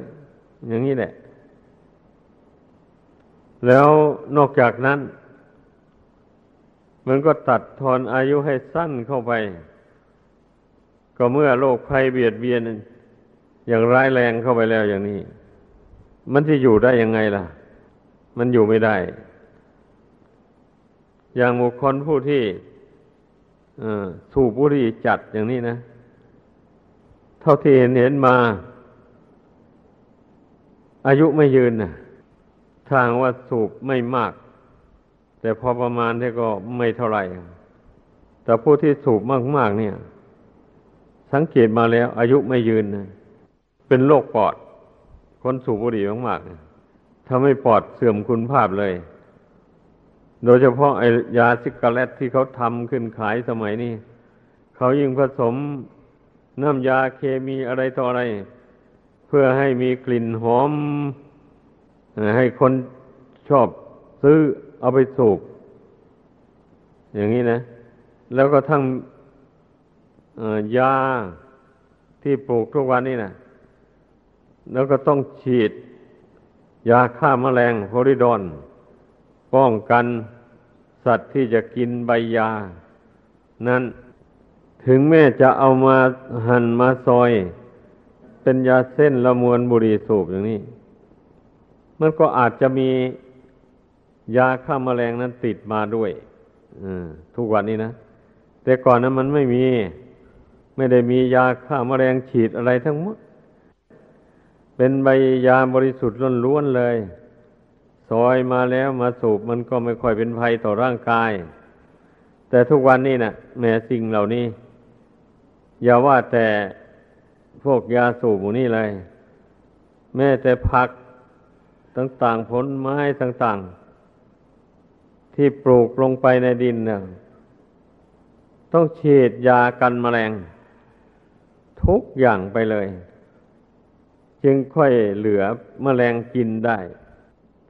อย่างนี้แหละ แล้วนอกจากนั้น มันก็ตัดทอนอายุให้สั้นเข้าไป ก็เมื่อโรคภัยเบียดเบียน อย่างร้ายแรงเข้าไปแล้วอย่างนี้ มันจะอยู่ได้ยังไงล่ะ มันอยู่ไม่ได้ อย่างบุคคลผู้ที่สูบบุหรี่จัดอย่างนี้นะ เท่าที่เห็นเห็นมา อายุไม่ยืนนะทางว่าสูบไม่มาก แต่พอประมาณนี่ก็ไม่เท่าไหร่ แต่ผู้ที่สูบมากๆเนี่ย สังเกตมาแล้ว อายุไม่ยืนนะเป็นโรคปอด คนสูบบุหรี่มากๆทำให้ปอดเสื่อมคุณภาพเลย โดยเฉพาะไอยาซิกาเลตที่เขาทำขึ้นขายสมัยนี้ เขายิ่งผสมน้ำยาเคมีอะไรต่ออะไร เพื่อให้มีกลิ่นหอม ให้คนชอบซื้อเอาไปสูบอย่างนี้นะ แล้วก็ทั้งยาที่ปลูกทุกวันนี้นะแล้วก็ต้องฉีด ยาฆ่ามาแมลงโพลิดอน ป้องกันสัตว์ที่จะกินใบยา นั้นถึงแม้จะเอามาหั่นมาซอย เป็นยาเส้นละมวนบุรีสูบอย่างนี้ มันก็อาจจะมียาฆ่ามาแมลงนั้นติดมาด้วยทุกวันนี้นะ แต่ก่อนนั้นมันไม่มี ไม่ได้มียาฆ่ามาแมลงฉีดอะไรทั้งหมด เป็นใบยาบริสุทธิ์ล้วนๆเลย ซอยมาแล้วมาสูบมันก็ไม่ค่อยเป็นภัยต่อร่างกาย แต่ทุกวันนี้นะ่ะ แม้สิ่งเหล่านี้ อย่าว่าแต่พวกยาสูบนี่เลย แม้แต่ผักต่างๆผลไม้ต่างๆ ที่ปลูกลงไปในดินเนี่ยต้องฉีดยากันแมลง ทุกอย่างไปเลย จึงค่อยเหลือมแมลงกินได้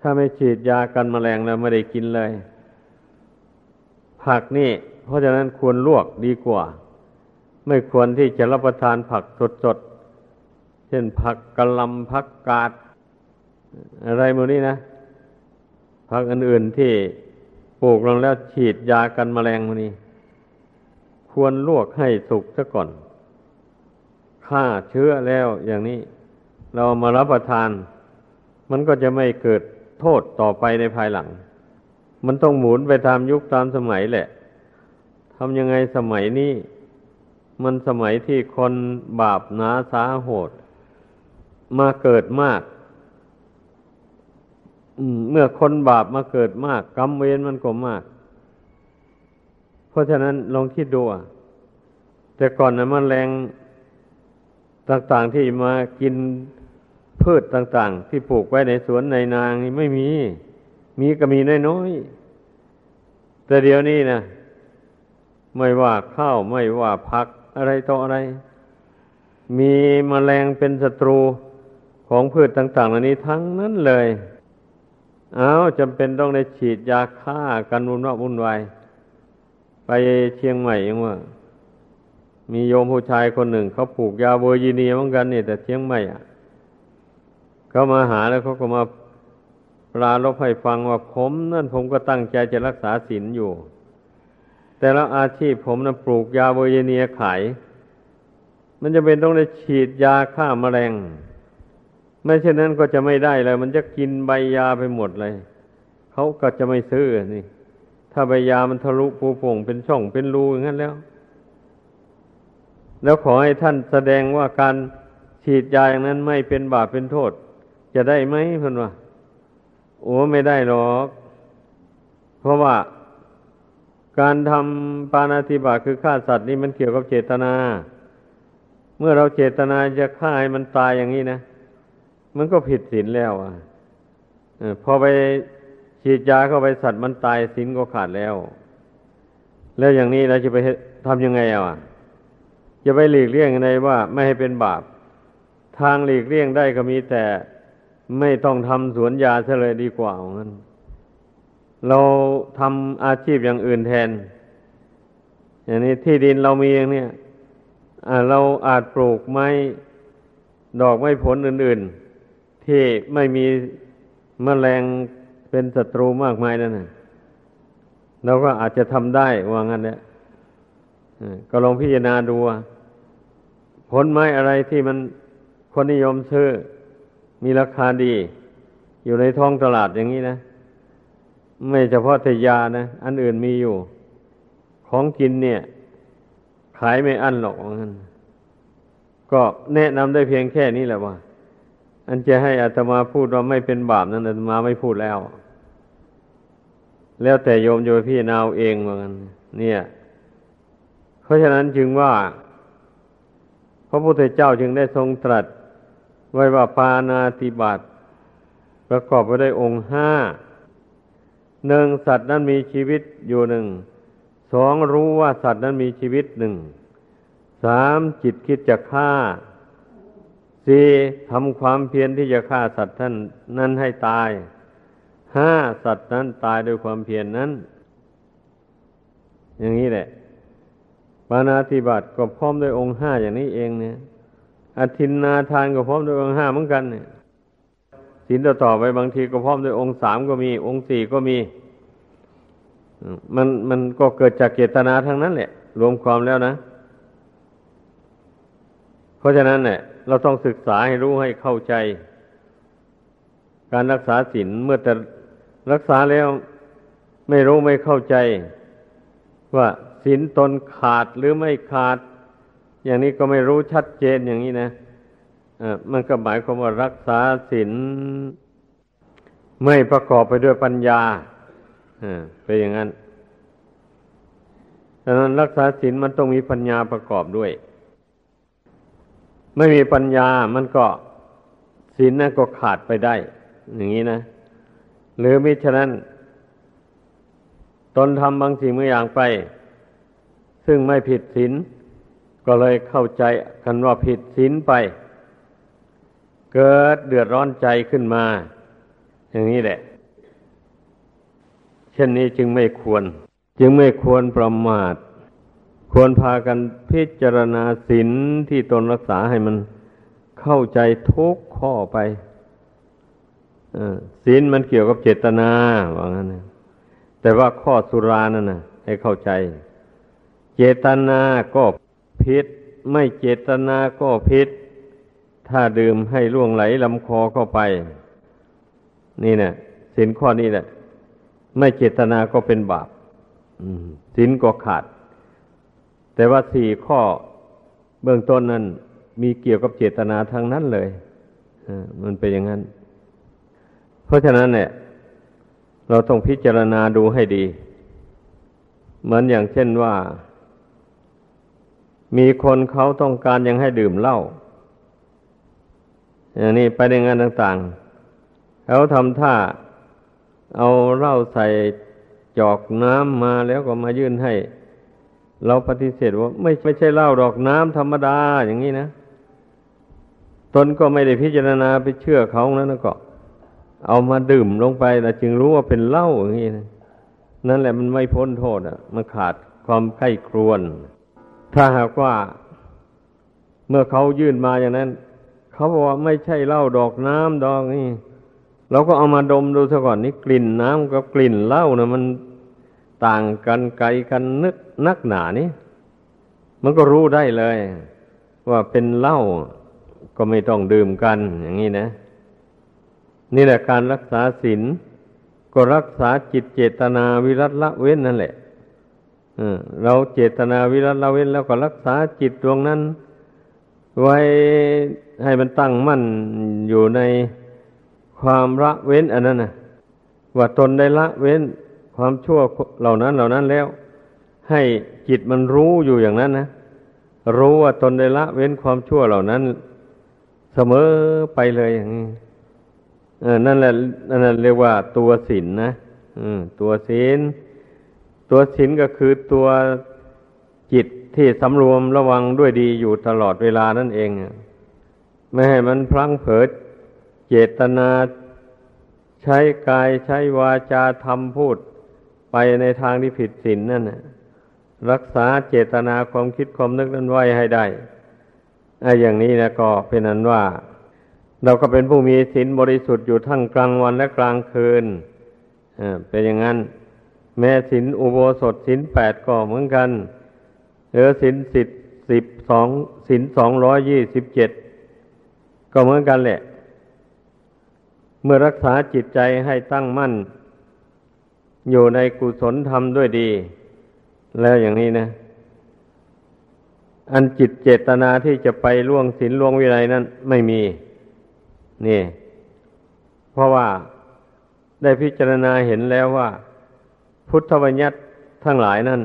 ถ้าไม่ฉีดยากันมแมลงแล้วไม่ได้กินเลย ผักนี่ เพราะฉะนั้นควรลวกดีกว่า ไม่ควรที่จะรับประทานผักสดๆ เช่นผักกะลำผักกาด อะไรมูนี้นะ ผักอื่นๆที่ปลูกลงแล้วฉีดยากันมแมลงมูนี้ ควรลวกให้สุกซะก่อนฆ่าเชื้อแล้วอย่างนี้ เรามารับประทาน มันก็จะไม่เกิด โทษต่อไปในภายหลัง มันต้องหมุนไปตามยุคตามสมัยแหละทำยังไงสมัยนี้ มันสมัยที่คนบาปหนาสาโหด มาเกิดมากเมื่อคนบาปมาเกิดมาก กรรมเวรมันก็มาก เพราะฉะนั้นลองคิดดูแต่ก่อนนะมันแรงต่างๆที่มากิน พืชต่างๆ ที่ปลูกไว้ในสวนในนางนี่ไม่มี มีก็มีน้อยๆ แต่เดี๋ยวนี้นะไม่ว่าข้าวไม่ว่าผักอะไรต่ออะไร มีมแมลงเป็นศัตรูของพืชต่างๆเหล่านี้ทั้งนั้นเลย เอาจำเป็นต้องได้ฉีดยาฆ่ากันวุ่นวายวุ่นวายไปเชียงใหม่ยังว่า มีโยมผู้ชายคนหนึ่งเขาปลูกยาเวอร์ยิเนียเหมือนกันนี่แต่เชียงใหม่อะ เขามาหาแล้วเขาก็มาปลาลบให้ฟังว่าผมนั่นผมก็ตั้งใจจะรักษาศีลอยู่ แต่แล้วอาชีพผมนะปลูกยาเวอร์ยิเนียขาย มันจะเป็นต้องได้ฉีดยาฆ่ามาแมลงไม่เช่นนั้นก็จะไม่ได้เลย มันจะกินใบยาไปหมดเลยเขาก็จะไม่ซื้อนี่ ถ้าใบยามันทะลุปูป่งเป็นช่องเป็นรูอย่างนั้นแล้ว แล้วขอให้ท่านแสดงว่าการฉีดยาอย่างนั้นไม่เป็นบาปเป็นโทษ จะได้ไหมเพื่อนว่าโอ้ไม่ได้หรอก เพราะว่าการทำปานาธิบาตคือฆ่าสัตว์นี่มันเกี่ยวกับเจตนา เมื่อเราเจตนาจะฆ่าให้มันตายอย่างนี้นะ มันก็ผิดศีลแล้วอะพอไปฉีดยาเข้าไปสัตว์มันตายศีลก็ขาดแล้ว แล้วอย่างนี้เราจะไปทำยังไงอะจะไปหลีกเลี่ยงยังไงว่าไม่ให้เป็นบาป ทางหลีกเลี่ยงได้ก็มีแต่ ไม่ต้องทำสวนยาเฉลยดีกว่างั้น เราทำอาชีพอย่างอื่นแทน อย่างนี้ที่ดินเรามีอย่างเนี้ยเราอาจปลูกไม้ดอกไม้ผลอื่น ๆ ที่ไม่มีมแมลงเป็นศัตรูมากมายนั่นนะเราก็อาจจะทำได้ว่างั้นเนี่ยก็ลองพิจารณาดูผลไม้อะไรที่มันคนนิยมซื้อ มีราคาดี อยู่ในท้องตลาดอย่างนี้นะ ไม่เฉพาะแต่ยานะ อันอื่นมีอยู่ ของกินเนี่ย ขายไม่อั้นหรอกว่างั้นก็แนะนำได้เพียงแค่นี้แหละว่า อันจะให้อาตมาพูดว่าไม่เป็นบาปนั้นอาตมาไม่พูดแล้ว แล้วแต่โยมโยพี่นาวเองเหมือนกันเนี่ย เพราะฉะนั้นจึงว่า พระพุทธเจ้าจึงได้ทรงตรัส ไว้ว่าปานาติบาตประกอบไปด้วยองค์ห้าหนึ่งสัตว์นั้นมีชีวิตอยู่หนึ่งสองรู้ว่าสัตว์นั้นมีชีวิตหนึ่งสามจิตคิดจะฆ่าสี่ทำความเพียรที่จะฆ่าสัตว์ท่านนั้นให้ตายห้าสัตว์นั้นตายด้วยความเพียรนนั้น อย่างนี้แหละปานาธิบัติก็พร้อมด้วยองค์ห้าอย่างนี้เองเนี่ย อธินนาทานก็พร้อมด้วยองค์ห้าเหมือนกันเนี่ยศีลต่อไปบางทีก็พร้อมด้วยองค์สามก็มี องค์สี่ก็มีมันมันก็เกิดจากเจตนาทั้งนั้นแหละ รวมความแล้วนะ เพราะฉะนั้นเนี่ยเราต้องศึกษาให้รู้ให้เข้าใจ การรักษาศีลเมื่อแต่รักษาแล้วไม่รู้ไม่เข้าใจ ว่าศีลตนขาดหรือไม่ขาด อย่างนี้ก็ไม่รู้ชัดเจนอย่างนี้นะะมันก็หมายความว่ารักษาศีลไม่ประกอบไปด้วยปัญญาเป็นอย่างนั้นดังนั้นรักษาศีลมันต้องมีปัญญาประกอบด้วย ไม่มีปัญญามันก็ศีลนั่นก็ขาดไปได้ อย่างนี้นะ หรือมิฉะนั้นตนทำบางสิ่งบางอย่างไป ซึ่งไม่ผิดศีล ก็เลยเข้าใจกันว่าผิดศีลไป เกิดเดือดร้อนใจขึ้นมา อย่างนี้แหละ เช่นนี้จึงไม่ควร จึงไม่ควรประมาท ควรพากันพิจารณาศีลที่ตนรักษาให้มันเข้าใจทุกข้อไปศีลมันเกี่ยวกับเจตนาว่างั้นแต่ว่าข้อสุรานั่นนะให้เข้าใจ เจตนาก็ พิษไม่เจตนาก็พิษถ้าดื่มให้ล่วงไหลลำคอเข้าไป นี่นะสินข้อนี้แหละไม่เจตนาก็เป็นบาปสินก็ขาด แต่ว่าสี่ข้อเบื้องต้นนั้น มีเกี่ยวกับเจตนาทางนั้นเลยมันเป็นอย่างนั้น เพราะฉะนั้นเนี่ย เราต้องพิจารณาดูให้ดี เหมือนอย่างเช่นว่า มีคนเขาต้องการยังให้ดื่มเหล้าอย่างนี้ไปในงานต่างๆเขาทำท่าเอาเหล้าใส่จอกน้ำมาแล้วก็มายื่นให้ เราปฏิเสธว่าไม่ไม่ใช่เหล้าดอกน้ำธรรมดาอย่างนี้นะ ตนก็ไม่ได้พิจารณาไปเชื่อเขานั้นก็ เอามาดื่มลงไปแล้วจึงรู้ว่าเป็นเหล้าอย่างนี้นะนั่นแหละมันไม่พ้นโทษอะ มันขาดความไข้ครวน ถ้าหากว่า เมื่อเขายื่นมาอย่างนั้น เขาบอกว่าไม่ใช่เหล้าดอกน้ำดอกนี่เราก็เอามาดมดูซะก่อนนี่กลิ่นน้ำกับกลิ่นเหล้านะมันต่างกันไกลกันนึกนักหนานี่มันก็รู้ได้เลย ว่าเป็นเหล้าก็ไม่ต้องดื่มกันอย่างนี้นะ นี่แหละการรักษาศีลก็รักษาจิตเจตนาวิรัตละเว้นนั่นแหละ เราเจตนาวิรัตละเว้นแล้วก็รักษาจิตดวงนั้น ไว้ให้มันตั้งมั่นอยู่ในความละเว้นอันนั้นนะว่าตนได้ละเว้นความชั่วเหล่านั้นเหล่านั้นแล้ว ให้จิตมันรู้อยู่อย่างนั้นนะรู้ว่าตนได้ละเว้นความชั่วเหล่านั้น เสมอไปเลยอย่างนี้นั่นแหละนั่นเรียกว่าตัวศีลนนะตัวศีล ตัวศีลก็คือตัวจิตที่สำรวมระวังด้วยดีอยู่ตลอดเวลานั่นเอง ไม่ให้มันพลั้งเผลอเจตนาใช้กายใช้วาจาทำพูดไปในทางที่ผิดศีลนนั่นรักษาเจตนาความคิดความนึกนั้นไว้ให้ได้ไอ้อย่างนี้นะก็เป็นนั้นว่า เราก็เป็นผู้มีศีลบริสุทธิ์อยู่ทั้งกลางวันและกลางคืนเป็นอย่างนั้น แม้ศีลอุโบสถศีลแปดก็เหมือนกันเออศีลสิบสิบสองศีลสองร้อยยี่สิบเจ็ดก็เหมือนกันแหละ เมื่อรักษาจิตใจให้ตั้งมั่น อยู่ในกุศลธรรมด้วยดี แล้วอย่างนี้นะ อันจิตเจตนาที่จะไปล่วงศีลล่วงวิไลนั้นไม่มี นี่ เพราะว่าได้พิจารณาเห็นแล้วว่า พุทธบัญญัติทั้งหลายนั้น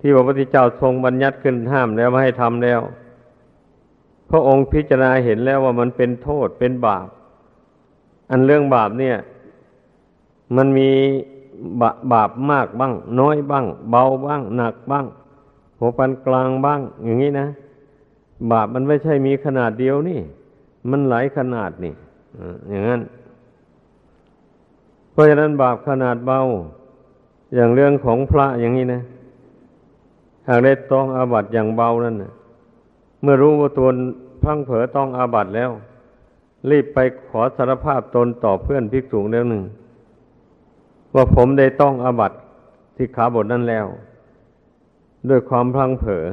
ที่พระพุทธเจ้าทรงบัญญัติขึ้นห้ามแล้วไม่ให้ทำแล้ว พระองค์พิจารณาเห็นแล้วว่ามันเป็นโทษเป็นบาป อันเรื่องบาปเนี่ย มันมีบาบาปมากบ้าง น้อยบ้าง เบาบ้าง หนักบ้างหัวปันกลางบ้าง อย่างนี้นะบาปมันไม่ใช่มีขนาดเดียวนี่ มันหลายขนาดนี่อย่างนั้น เพราะฉะนั้นบาปขนาดเบา อย่างเรื่องของพระอย่างนี้นะ หากได้ต้องอาบัตอย่างเบานั่นนะเมื่อรู้ว่าตัวพังเผลอต้องอาบัตแล้ว รีบไปขอสารภาพตนต่อเพื่อนภิกษุเรื่องหนึ่ง ว่าผมได้ต้องอาบัติที่ขาบทนั้นแล้ว ด้วยความพลังเผลอ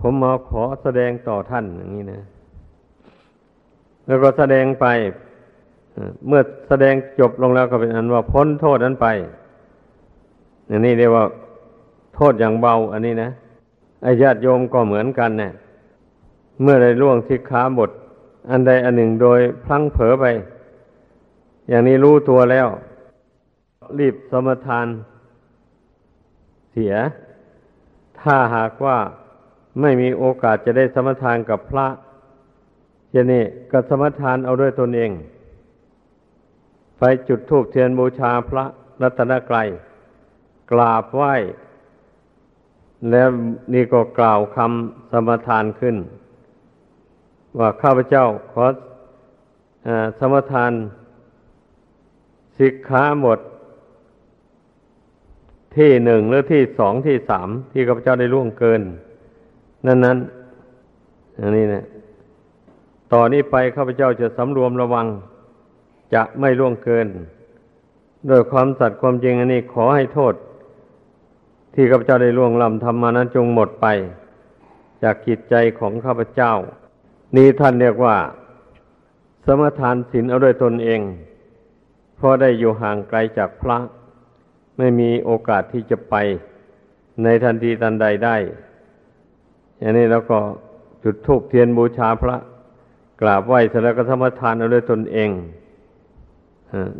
ผมมาขอแสดงต่อท่านอย่างนี้นะ แล้วก็แสดงไป เมื่อแสดงจบลงแล้วก็เป็นอันว่าพ้นโทษนั้นไป อย่างนี้เรียกว่า โทษอย่างเบา อันนี้นะไอ้ญาติโยมก็เหมือนกันเนะี่ยเมื่อได้ล่วงทิขาบท อันใดอันหนึ่งโดยพลั้งเผลอไป อย่างนี้รู้ตัวแล้ว รีบสมทาน เสีย ถ้าหากว่าไม่มีโอกาสจะได้สมทานกับพระเจนี่ก็สมทานเอาด้วยตนเอง ไปจุดธูปเทียนบูชาพระรัตนกรัย กราบไหว้ แล้วนี่ก็กล่าวคำสมทานขึ้น ว่าข้าพเจ้าขออสมทานสิกขาหมดที่หนึ่งหรือที่สองที่สามที่ข้าพเจ้าได้ล่วงเกิน นั้นนั้นอันนี้เนะต่อนนี้ไปข้าพเจ้าจะสำรวมระวัง จะไม่ล่วงเกิน โดยความสัตย์ความจริงอันนี้ขอให้โทษ ที่ข้าพเจ้าได้ล่วงล้ำทำมานั้นจงหมดไป จากจิตใจของข้าพเจ้า นี่ท่านเรียกว่า สมทานศีลเอาด้วยตนเองเพราะได้อยู่ห่างไกลจากพระ ไม่มีโอกาสที่จะไป ในทันทีทันใดได้อย่างนี้แล้วก็จุดธูปเทียนบูชาพระ กราบไหว้เสร็จแล้วก็สมทานเอาด้วยตนเอง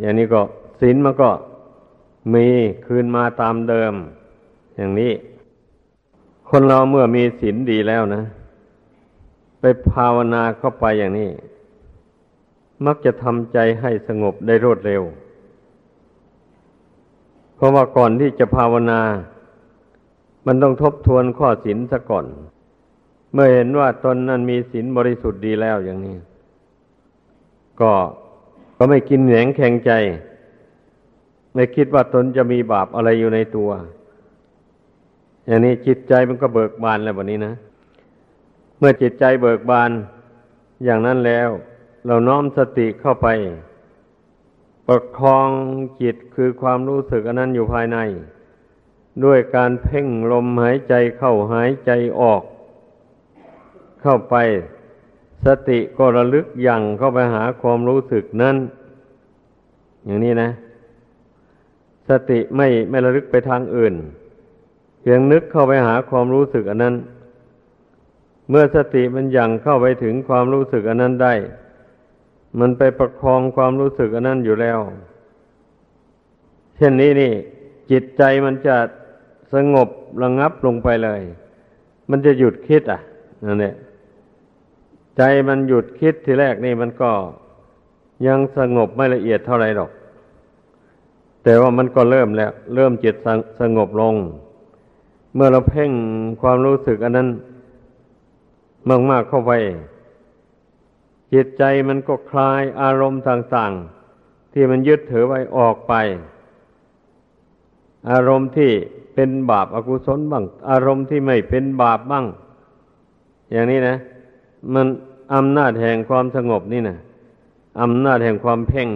อย่างนี้ก็ศีลมันก็มีคืนมาตามเดิม อย่างนี้ คนเราเมื่อมีศีลดีแล้วนะ ไปภาวนาเข้าไปอย่างนี้ มักจะทำใจให้สงบได้รวดเร็วเพเพราะว่าก่อนที่จะภาวนา มันต้องทบทวนข้อศีลซะก่อน เมื่อเห็นว่าตนนั้นมีศีลบริสุทธิ์ดีแล้วอย่างนี้ ก็ก็ไม่กินแหนงแข็งใจ ไม่คิดว่าตนจะมีบาปอะไรอยู่ในตัว อย่างนี้จิตใจมันก็เบิกบานแล้ววันนี้นะ เมื่อจิตใจเบิกบานอย่างนั้นแล้ว เราน้อมสติเข้าไป ประคองจิตคือความรู้สึกอันนั้นอยู่ภายใน ด้วยการเพ่งลมหายใจเข้าหายใจออก เข้าไป สติก็ระลึกยังเข้าไปหาความรู้สึกนั้น อย่างนี้นะ สติไม่ไม่ระลึกไปทางอื่น เพียงนึกเข้าไปหาความรู้สึกอันนั้น เมื่อสติมันยังเข้าไปถึงความรู้สึกอันนั้นได้ มันไปประคองความรู้สึกอันนั้นอยู่แล้ว เช่นนี้นี่ จิตใจมันจะสงบระงับลงไปเลย มันจะหยุดคิดอะนั่นแหละใจมันหยุดคิดทีแรกนี่มันก็ยังสงบไม่ละเอียดเท่าไรหรอก แต่ว่ามันก็เริ่มแล้ว เริ่มจิตสสงบลง เมื่อเราเพ่งความรู้สึกอันนั้นมากๆเข้าไป จิตใจมันก็คลายอารมณ์ต่างๆ ที่มันยึดถือไว้ออกไป อารมณ์ที่เป็นบาปอากุศลบ้าง อารมณ์ที่ไม่เป็นบาปบ้าง อย่างนี้นะ มันอำนาจแห่งความสงบนี่นะอำนาจแห่งความเพ่ง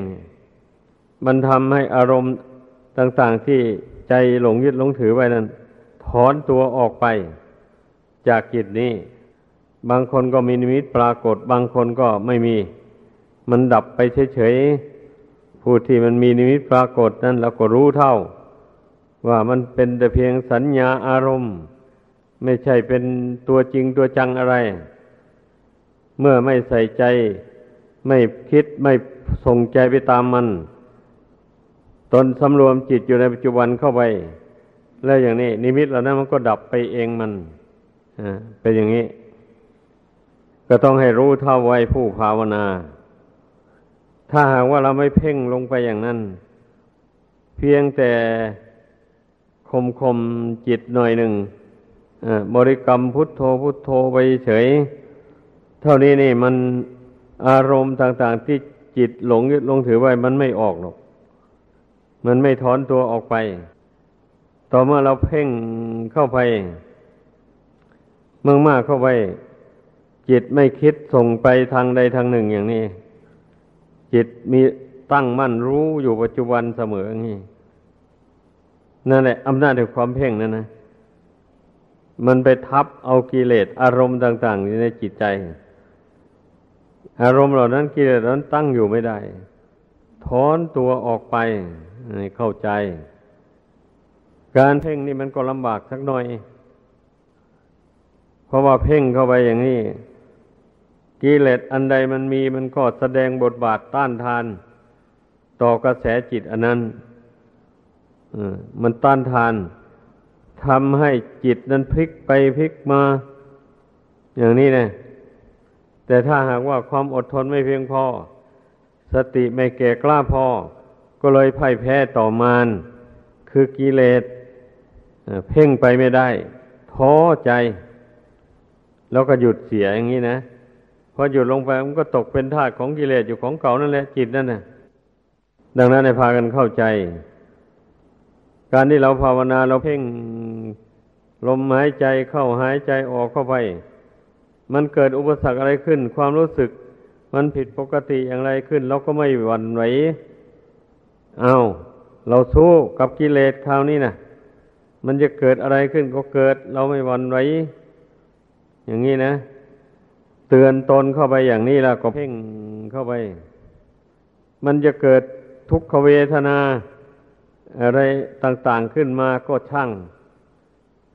มันทำให้อารมณ์ต่าง ๆ ที่ใจหลงยึดหลงถือไว้นั้น ถอนตัวออกไปจากจิตนี้ บางคนก็มีนิมิตปรากฏ บางคนก็ไม่มี มันดับไปเฉยๆ ผู้ที่มันมีนิมิตปรากฏนั้นเราก็รู้เท่า ว่ามันเป็นแต่เพียงสัญญาอารมณ์ ไม่ใช่เป็นตัวจริงตัวจังอะไร เมื่อไม่ใส่ใจ ไม่คิดไม่ส่งใจไปตามมัน ตนสำรวมจิตอยู่ในปัจจุบันเข้าไป แล้วอย่างนี้ นิมิตเหล่านั้นมันก็ดับไปเองมันอ่าเป็นอย่างนี้ ก็ต้องให้รู้เท่าไว้ผู้ภาวนา ถ้าหากว่าเราไม่เพ่งลงไปอย่างนั้น เพียงแต่คมคมจิตหน่อยหนึ่งบริกรรมพุทโธพุทโธไปเฉย เท่านี้นี่มันอารมณ์ต่าง ๆ ที่จิตหลงยึดลงถือไว้มันไม่ออกหรอก มันไม่ถอนตัวออกไป ต่อเมื่อเราเพ่งเข้าไปเมื่อมากเข้าไป จิตไม่คิดส่งไปทางใดทางหนึ่งอย่างนี้ จิตมีตั้งมั่นรู้อยู่ปัจจุบันเสมออย่างนี้นั่นแหละอำนาจแห่งความเพ่งนั่นนะมันไปทับเอากิเลสอารมณ์ต่างๆในจิตใจ อารมณ์เหล่านั้นกิเลสนั้นตั้งอยู่ไม่ได้ ถอนตัวออกไปเข้าใจ การเพ่งนี่มันก็ลำบากสักหน่อย เพราะว่าเพ่งเข้าไปอย่างนี้กิเลสอันใดมันมีมันก็แสดงบทบาทต้านทาน ต่อกระแสจิตอันนั้นมันต้านทานทำให้จิตนั้นพลิกไปพลิกมา อย่างนี้นี่ยแต่ถ้าหากว่าความอดทนไม่เพียงพอ สติไม่แก่กล้าพอ ก็เลยพ่ายแพ้ต่อมาน คือกิเลส เพ่งไปไม่ได้ท้อใจ แล้วก็หยุดเสียอย่างนี้นะพอหยุดลงไปมันก็ตกเป็นทาสของกิเลสอยู่ของเก่านั่นแหละจิตนั่นนะดังนั้นในพากันเข้าใจ การที่เราภาวนาเราเพ่งลมหายใจเข้าหายใจออกเข้าไป มันเกิดอุปสรรคอะไรขึ้น ความรู้สึก มันผิดปกติอย่างไรขึ้น เราก็ไม่หวั่นไหวเอาเราสู้กับกิเลสคราวนี้นะ มันจะเกิดอะไรขึ้นก็เกิด เราไม่หวั่นไหวอย่างนี้นะ เตือนตนเข้าไปอย่างนี้แล้วก็เพ่งเข้าไป มันจะเกิดทุกขเวทนา อะไรต่าง ๆขึ้นมาก็ช่าง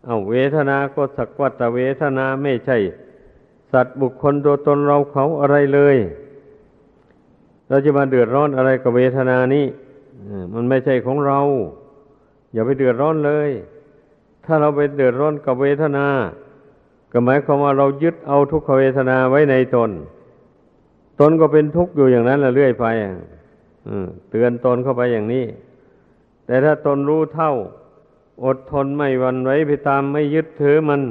เอาเวทนาก็สักวัตเวทนาไม่ใช่ สัตว์บุคคลตัวตนเราเขาอะไรเลย เราจะมาเดือดร้อนอะไรกับเวทนานี้มันไม่ใช่ของเรา อย่าไปเดือดร้อนเลย ถ้าเราไปเดือดร้อนกับเวทนา ก็หมายความว่าเรายึดเอาทุกขเวทนาไว้ในตน ตนก็เป็นทุกข์อยู่อย่างนั้นละเรื่อยไปเตือนตนเข้าไปอย่างนี้ แต่ถ้าตนรู้เท่า อดทนไม่วันไหวไปตามไม่ยึดถือมัน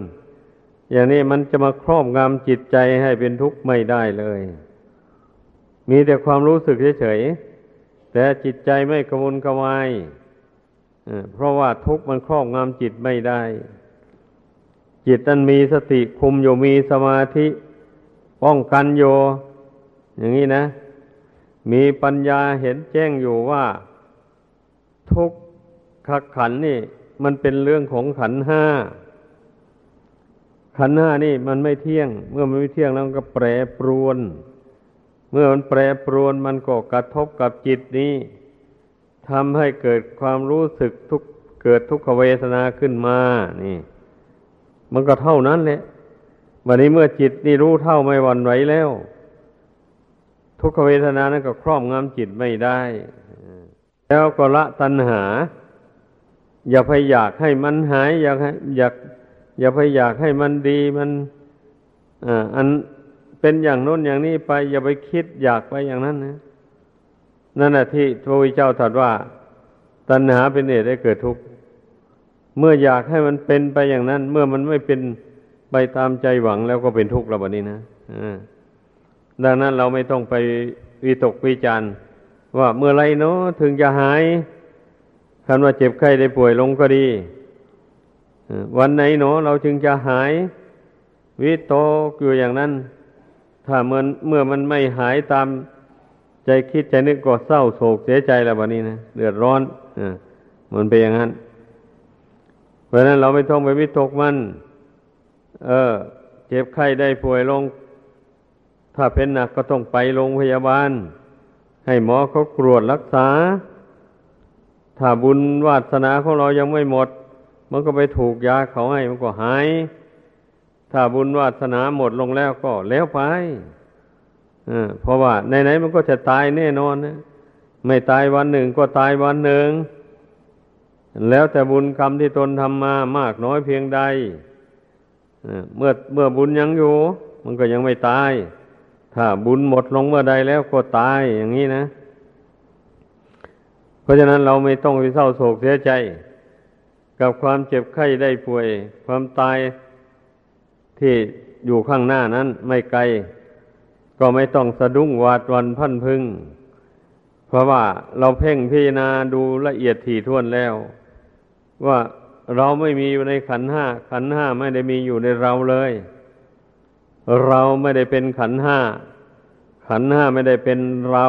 อย่างนี้มันจะมาครอบงำจิตใจให้เป็นทุกข์ไม่ได้เลย มีแต่ความรู้สึกเฉยๆแต่จิตใจไม่กระวนกระวาย เพราะว่าทุกข์มันครอบงำจิตไม่ได้ จิตนั้นมีสติคุมอยู่มีสมาธิป้องกันโยอย่างนี้นะ มีปัญญาเห็นแจ้งอยู่ว่า ทุกขขันนี่ มันเป็นเรื่องของขันห้าขันห้านี่มันไม่เที่ยง เมื่อมันไม่เที่ยงแล้วมันก็แปรปรวน เมื่อมันแปรปรวนมันก็กระทบกับจิตนี้ ทำให้เกิดความรู้สึกทุกเกิดทุกขเวทนาขึ้นมานี่ มันก็เท่านั้นแหละวันนี้เมื่อจิตนี่รู้เท่าไม่หวั่นไหวแล้ว ทุกขเวทนานั้นก็ครอบงำจิตไม่ได้ แล้วก็ละตัณหา อย่าไปอยากให้มันหาย อยากให้อยาก อย่าไปอยากให้มันดีมันอ่าอันเป็นอย่างโน้นอย่างนี้ไป อย่าไปคิดอยากไปอย่างนั้นนะ นั่นแหละที่พระพุทธเจ้าตรัสว่า ตัณหาเป็นเหตุให้เกิดทุกข์เมื่ออยากให้มันเป็นไปอย่างนั้น เมื่อมันไม่เป็นไปตามใจหวังแล้วก็เป็นทุกข์แล้วแบบนี้นะดังนั้นเราไม่ต้องไปวิตกวิจารณ์ว่าเมื่อไรเนาะถึงจะหายคันว่าเจ็บไข้ได้ป่วยลงก็ดีวันไหนเนาะเราจึงจะหาย วิตกอยู่อย่างนั้น ถ้าเมื่อเมื่อมันไม่หายตาม ใจคิดใจนึกก็เศร้าโศกเสียใจแล้วแบบนี้นะเดือดร้อนอมันเป็นอย่างนั้น เพราะนั้นเราไม่ต้องไปวิตกมัน เออ เจ็บไข้ได้ป่วยลง ถ้าเป็นหนักก็ต้องไปโรงพยาบาล ให้หมอเขากรวดรักษา ถ้าบุญวาสนาของเรายังไม่หมด มันก็ไปถูกยาเขาให้มันก็หาย ถ้าบุญวาสนาหมดลงแล้วก็แล้วไป เพราะว่าไหนๆมันก็จะตายแน่นอนนะไม่ตายวันหนึ่งก็ตายวันหนึ่ง แล้วแต่บุญกรรมที่ตนทำมามากน้อยเพียงใดเมื่อเมื่อบุญยังอยู่ มันก็ยังไม่ตาย ถ้าบุญหมดลงเมื่อใดแล้วก็ตายอย่างนี้นะ เพราะฉะนั้นเราไม่ต้องไปเศร้าโศกเสียใจ กับความเจ็บไข้ได้ป่วย ความตายที่อยู่ข้างหน้านั้นไม่ไกล ก็ไม่ต้องสะดุ้งหวาดวันพันพึง เพราะว่าเราเพ่งพิจารณาดูละเอียดถี่ถ้วนแล้ว ว่าเราไม่มีอยู่ในขันห้า ขันห้าไม่ได้มีอยู่ในเราเลย เราไม่ได้เป็นขันห้า ขันห้าไม่ได้เป็นเรา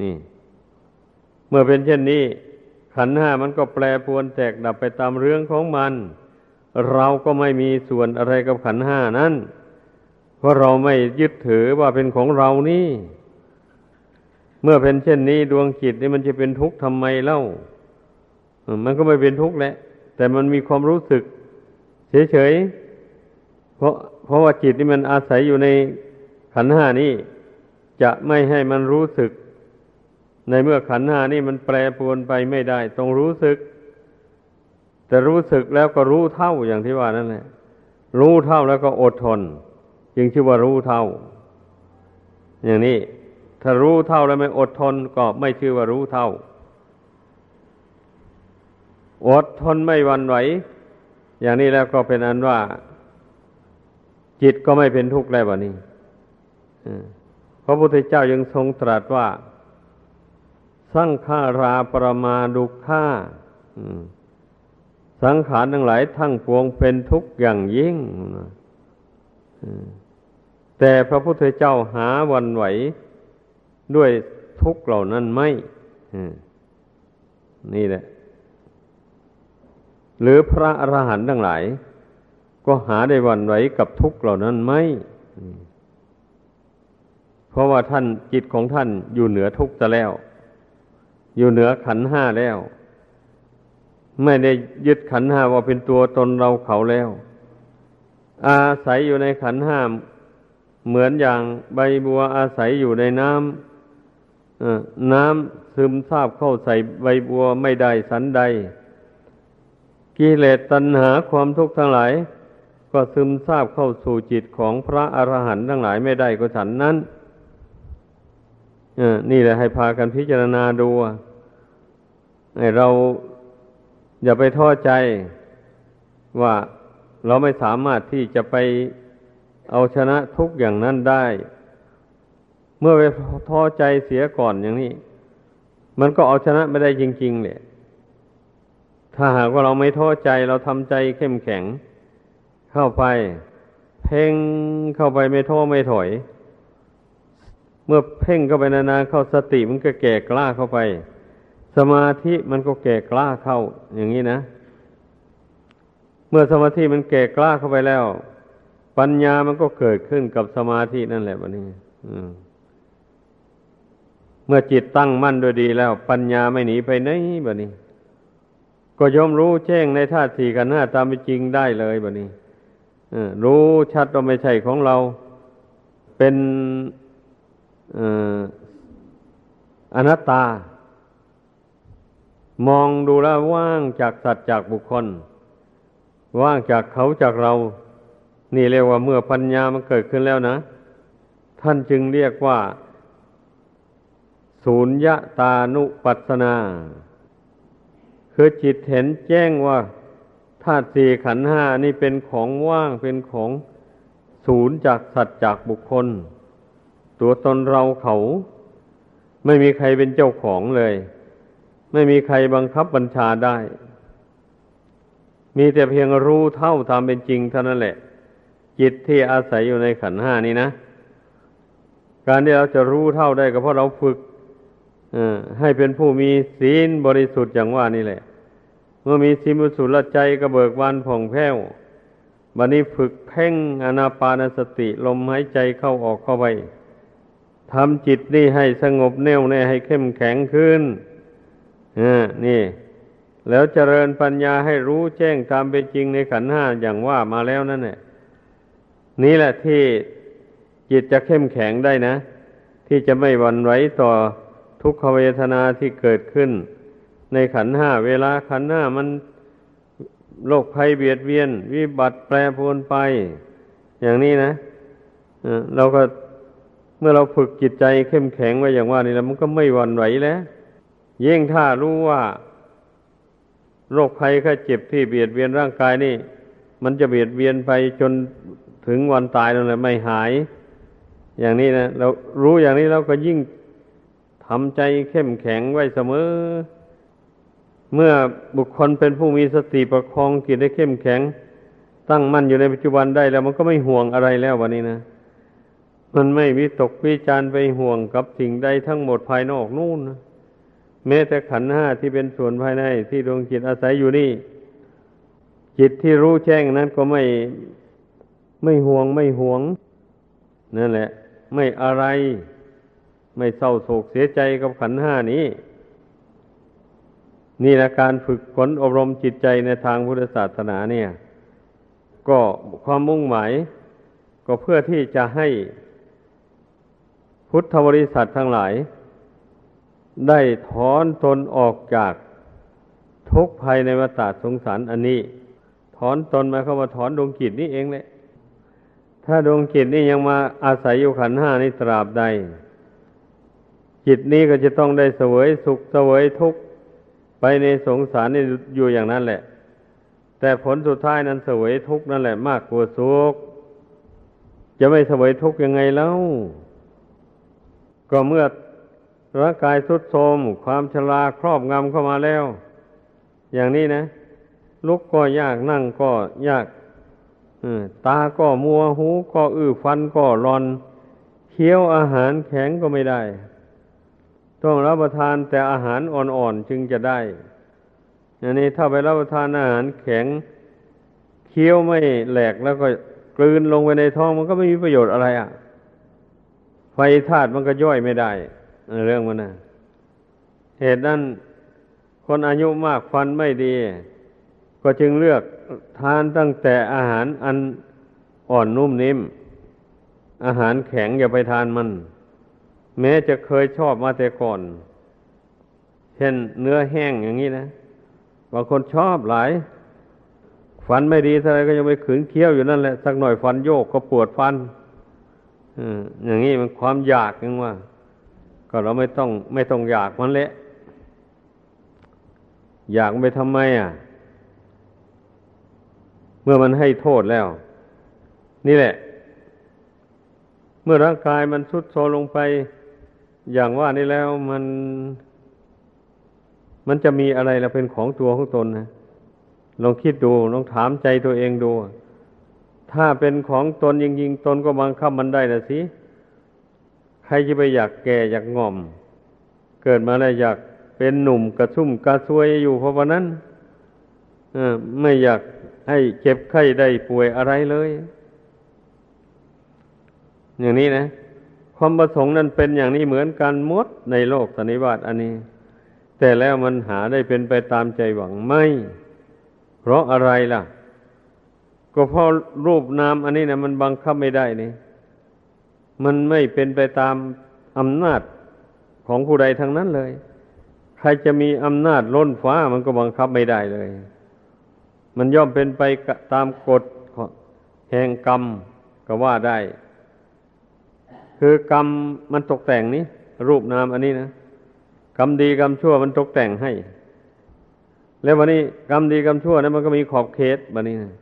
นี่ เมื่อเป็นเช่นนี้ ขันห้ามันก็แปรปวนแตกดับไปตามเรื่องของมัน เราก็ไม่มีส่วนอะไรกับขันห้านั้น เพราะเราไม่ยึดถือว่าเป็นของเรานี่ เมื่อเป็นเช่นนี้ดวงจิตนี่มันจะเป็นทุกข์ทำไมเล่ามันก็ไม่เป็นทุกข์แหละ แต่มันมีความรู้สึก เฉยๆเพราะเพราะว่าจิตนี่มันอาศัยอยู่ในขันห้านี่จะไม่ให้มันรู้สึก ในเมื่อขันห้านี่มันแปรปรวนไปไม่ได้ ต้องรู้สึก แต่รู้สึกแล้วก็รู้เท่าอย่างที่ว่านั่นแหละรู้เท่าแล้วก็อดทน จึงชื่อว่ารู้เท่า อย่างนี้ถ้ารู้เท่าแล้วไม่อดทนก็ไม่ชื่อว่ารู้เท่า อดทนไม่วันไหว อย่างนี้แล้วก็เป็นอันว่า จิตก็ไม่เป็นทุกข์แล้ววันนี้พระพุทธเจ้ายังทรงตรัสว่า สังขาราปรมาดุข่าสังขารทั้งหลายทั้งปวงเป็นทุกข์อย่างยิ่ง แต่พระพุทธเจ้าหาวันไหวด้วยทุกเหล่านั้นไม่นี่แหละ หรือพระอรหันต์ทั้งหลาย ก็หาได้วันไหวกับทุกเหล่านั้นไม่ เพราะว่าท่านจิตของท่านอยู่เหนือทุกข์จะแล้ว อยู่เหนือขันห้าแล้ว ไม่ได้ยึดขันห้าว่าเป็นตัวตนเราเขาแล้ว อาศัยอยู่ในขันห้า เหมือนอย่างใบบัวอาศัยอยู่ในน้ำน้ำซึมซาบเข้าใส่ใบบัวไม่ได้สันใด กิเลสตัณหาความทุกข์ทั้งหลาย ก็ซึมซาบเข้าสู่จิตของพระอรหันต์ทั้งหลายไม่ได้ก็ฉันนั้นนี่แหละให้พากันพิจารณาดูให้เราอย่าไปท้อใจว่าเราไม่สามารถที่จะไป เอาชนะทุกอย่างนั้นได้ เมื่อไปท้อใจเสียก่อนอย่างนี้ มันก็เอาชนะไม่ได้จริงๆเลยถ้าหากว่าเราไม่ท้อใจเราทำใจเข้มแข็ง เข้าไป เพ่งเข้าไปไม่ท้อไม่ถอย เมื่อเพ่งเข้าไปนานๆเข้าสติมันก็แก่กล้าเข้าไป สมาธิมันก็แก่กล้าเข้าอย่างนี้นะ เมื่อสมาธิมันแก่กล้าเข้าไปแล้ว ปัญญามันก็เกิดขึ้นกับสมาธินั่นแหละวันนี้เมื่อจิตตั้งมั่นโดยดีแล้ว ปัญญาไม่หนีไปไหนบันี้ ก็ย่อมรู้แจ้งในท่าทีกันหน้าตามเป็นจริงได้เลยแบบนี้รู้ชัดว่าไม่ใช่ของเรา เป็นอนัตตา มองดูแล้วว่างจากสัตว์จากบุคคล ว่างจากเขาจากเรา นี่เรียกว่าเมื่อปัญญามันเกิดขึ้นแล้วนะ ท่านจึงเรียกว่าศูนยตานุปัสสนา คือจิตเห็นแจ้งว่าธาตุสี่ขันห้านี่เป็นของว่างเป็นของศูนย์จากสัตว์จากบุคคล ตัวตนเราเขา ไม่มีใครเป็นเจ้าของเลย ไม่มีใครบังคับบัญชาได้ มีแต่เพียงรู้เท่าตามเป็นจริงเท่านั้นแหละ จิตที่อาศัยอยู่ในขันห้านี้นะ การที่เราจะรู้เท่าได้ก็เพราะเราฝึกให้เป็นผู้มีศีลบริสุทธิ์อย่างว่านี่แหละ เมื่อมีศีลบริสุทธิ์ละใจก็เบิกบานผ่องแผ้วบันนี้ฝึกเพ่งอนาปานสติลมหายใจเข้าออกเข้าไปทำจิตนี่ให้สงบแน่วแน่ให้เข้มแข็งขึ้นนี่ แล้วเจริญปัญญาให้รู้แจ้งตามเป็นจริงในขันห้าอย่างว่ามาแล้วนั่นแหละ นี่แหละที่จิตจะเข้มแข็งได้นะ ที่จะไม่หวั่นไหวต่อทุกขเวทนาที่เกิดขึ้น ในขันห้าเวลาขันห้ามันโรคภัยเบียดเบียน วิบัติแปรปรวนไป อย่างนี้นะเราก็เมื่อเราฝึกจิตใจเข้มแข็งไว้อย่างว่านี่แล้วมันก็ไม่หวั่นไหวแล้วยิ่งถ้ารู้ว่า โรคภัยแค่เจ็บที่เบียดเบียนร่างกายนี่ มันจะเบียดเบียนไปจน ถึงวันตายนั่นแหละไม่หาย อย่างนี้นะเรารู้อย่างนี้เราก็ยิ่งทำใจเข้มแข็งไว้เสมอ เมื่อบุคคลเป็นผู้มีสติประคองจิตได้เข้มแข็ง ตั้งมั่นอยู่ในปัจจุบันได้แล้ว มันก็ไม่ห่วงอะไรแล้ววันนี้นะมันไม่วิตกวิจารไปห่วงกับสิ่งใดทั้งหมดภายนอกนู่นนะแม้แต่ขันห้าที่เป็นส่วนภายในที่ดวงจิตอาศัยอยู่นี่ จิตที่รู้แจ้งนั้นก็ไม่ ไม่ห่วงไม่ห่วงนั่นแหละ ไม่อะไร ไม่เศร้าโศกเสียใจกับขันห้านี้ นี่แหละการฝึกฝนอบรมจิตใจในทางพุทธศาสนาเนี่ย ก็ความมุ่งหมายก็เพื่อที่จะให้พุทธบริษัททั้งหลาย ได้ถอนตนออกจากทุกภัยในวัฏสงสารอันนี้ ถอนตนมาเข้ามาถอนดวงจิตนี่เองแหละ ถ้าดวงจิตนี่ยังมาอาศัยอยู่ขันห้านี้ตราบใด จิตนี้ก็จะต้องได้เสวยสุขเสวยทุกข์ไปในสงสารนี่อยู่อย่างนั้นแหละ แต่ผลสุดท้ายนั้นเสวยทุกข์นั่นแหละมากกว่าสุขจะไม่เสวยทุกข์ยังไงแล้ว ก็เมื่อร่างกายทุดโทรมความชราครอบงำเข้ามาแล้ว อย่างนี้นะ ลุกก็ยากนั่งก็ยาก ตาก็มัวหูก็อื้อฟันก็รอน เคี้ยวอาหารแข็งก็ไม่ได้ ต้องรับประทานแต่อาหารอ่อนๆจึงจะได้อันนี้ถ้าไปรับประทานอาหารแข็ง เคี้ยวไม่แหลกแล้วก็กลืนลงไปในท้องมันก็ไม่มีประโยชน์อะไรอะ ไฟธาตุมันก็ย่อยไม่ได้เรื่องมันนะเหตุนั้นคนอายุมากฟันไม่ดี ก็จึงเลือก ทานตั้งแต่อาหารอันอ่อนนุ่มนิ่ม อาหารแข็งอย่าไปทานมัน แม้จะเคยชอบมาแต่ก่อน เช่นเนื้อแห้งอย่างนี้นะบางคนชอบหลาย ฟันไม่ดีเท่าไรก็ยังไปขืนเคี้ยวอยู่นั่นแหละสักหน่อยฟันโยกก็ปวดฟันอย่างนี้มันความอยากยังว่า ก็เราไม่ต้องไม่ต้องอยากมันแหละอยากไปทำไมอะ เมื่อมันให้โทษแล้ว นี่แหละ เมื่อร่างกายมันทุดโทรลงไป อย่างว่านี่แล้วมัน มันจะมีอะไรละเป็นของตัวของตนนะลองคิดดูลองถามใจตัวเองดู ถ้าเป็นของตนจริงๆตนก็บังคับมันได้นะสิใครจะไปอยากแก่อยากง่อม เกิดมาแล้วอยากเป็นหนุ่มกระชุ่มกระซวยอยู่เพราะวันนั้นไม่อยาก ให้เจ็บไข้ได้ป่วยอะไรเลย อย่างนี้นะ ความประสงค์นั้นเป็นอย่างนี้เหมือนกันมดในโลกสันนิบาตอันนี้ แต่แล้วมันหาได้เป็นไปตามใจหวังไม่ เพราะอะไรล่ะ ก็เพราะรูปนามอันนี้นะมันบังคับไม่ได้นี่ มันไม่เป็นไปตามอำนาจของผู้ใดทั้งนั้นเลย ใครจะมีอำนาจล้นฟ้ามันก็บังคับไม่ได้เลย มันย่อมเป็นไปตามกฎแห่งกรรมก็ว่าได้ คือกรรมมันตกแต่งนี้ รูปนามอันนี้นะกรรมดีกรรมชั่วมันตกแต่งให้ แล้ววันนี้กรรมดีกรรมชั่วนั้นมันก็มีขอบเขตวันนี้นะ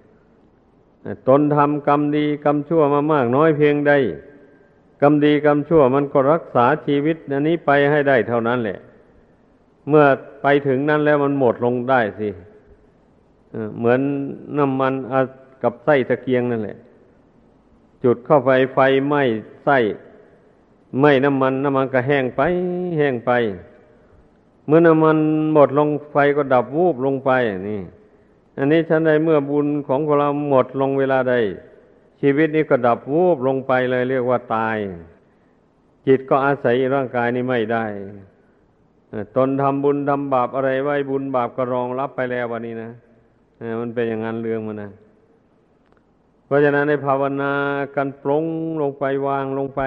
ตนทำกรรมดีกรรมชั่วมามากน้อยเพียงใดกรรมดีกรรมชั่วมันก็รักษาชีวิตอันนี้ไปให้ได้เท่านั้นแหละ เมื่อไปถึงนั้นแล้วมันหมดลงได้สิ เหมือนน้ำมันกับไส้ตะเกียงนั่นแหละ จุดเข้าไปไฟไหม้ไส้ไหม้น้ำมันน้ำมันก็แห้งไป แห้งไป เมื่อน้ำมันหมดลงไฟก็ดับวูบลงไปนี่ อันนี้ฉันใดเมื่อบุญของเราหมดลงเวลาใด ชีวิตนี้ก็ดับวูบลงไปเลย เรียกว่าตาย จิตก็อาศัยร่างกายนี้ไม่ได้ตนทำบุญทำบาปอะไรไว้บุญบาปก็รองรับไปแล้ววันนี้นะ มันเป็นอย่างนั้นเรื่องมันนะเพราะฉะนั้นในภาวนากันปรงลงไปวางลงไป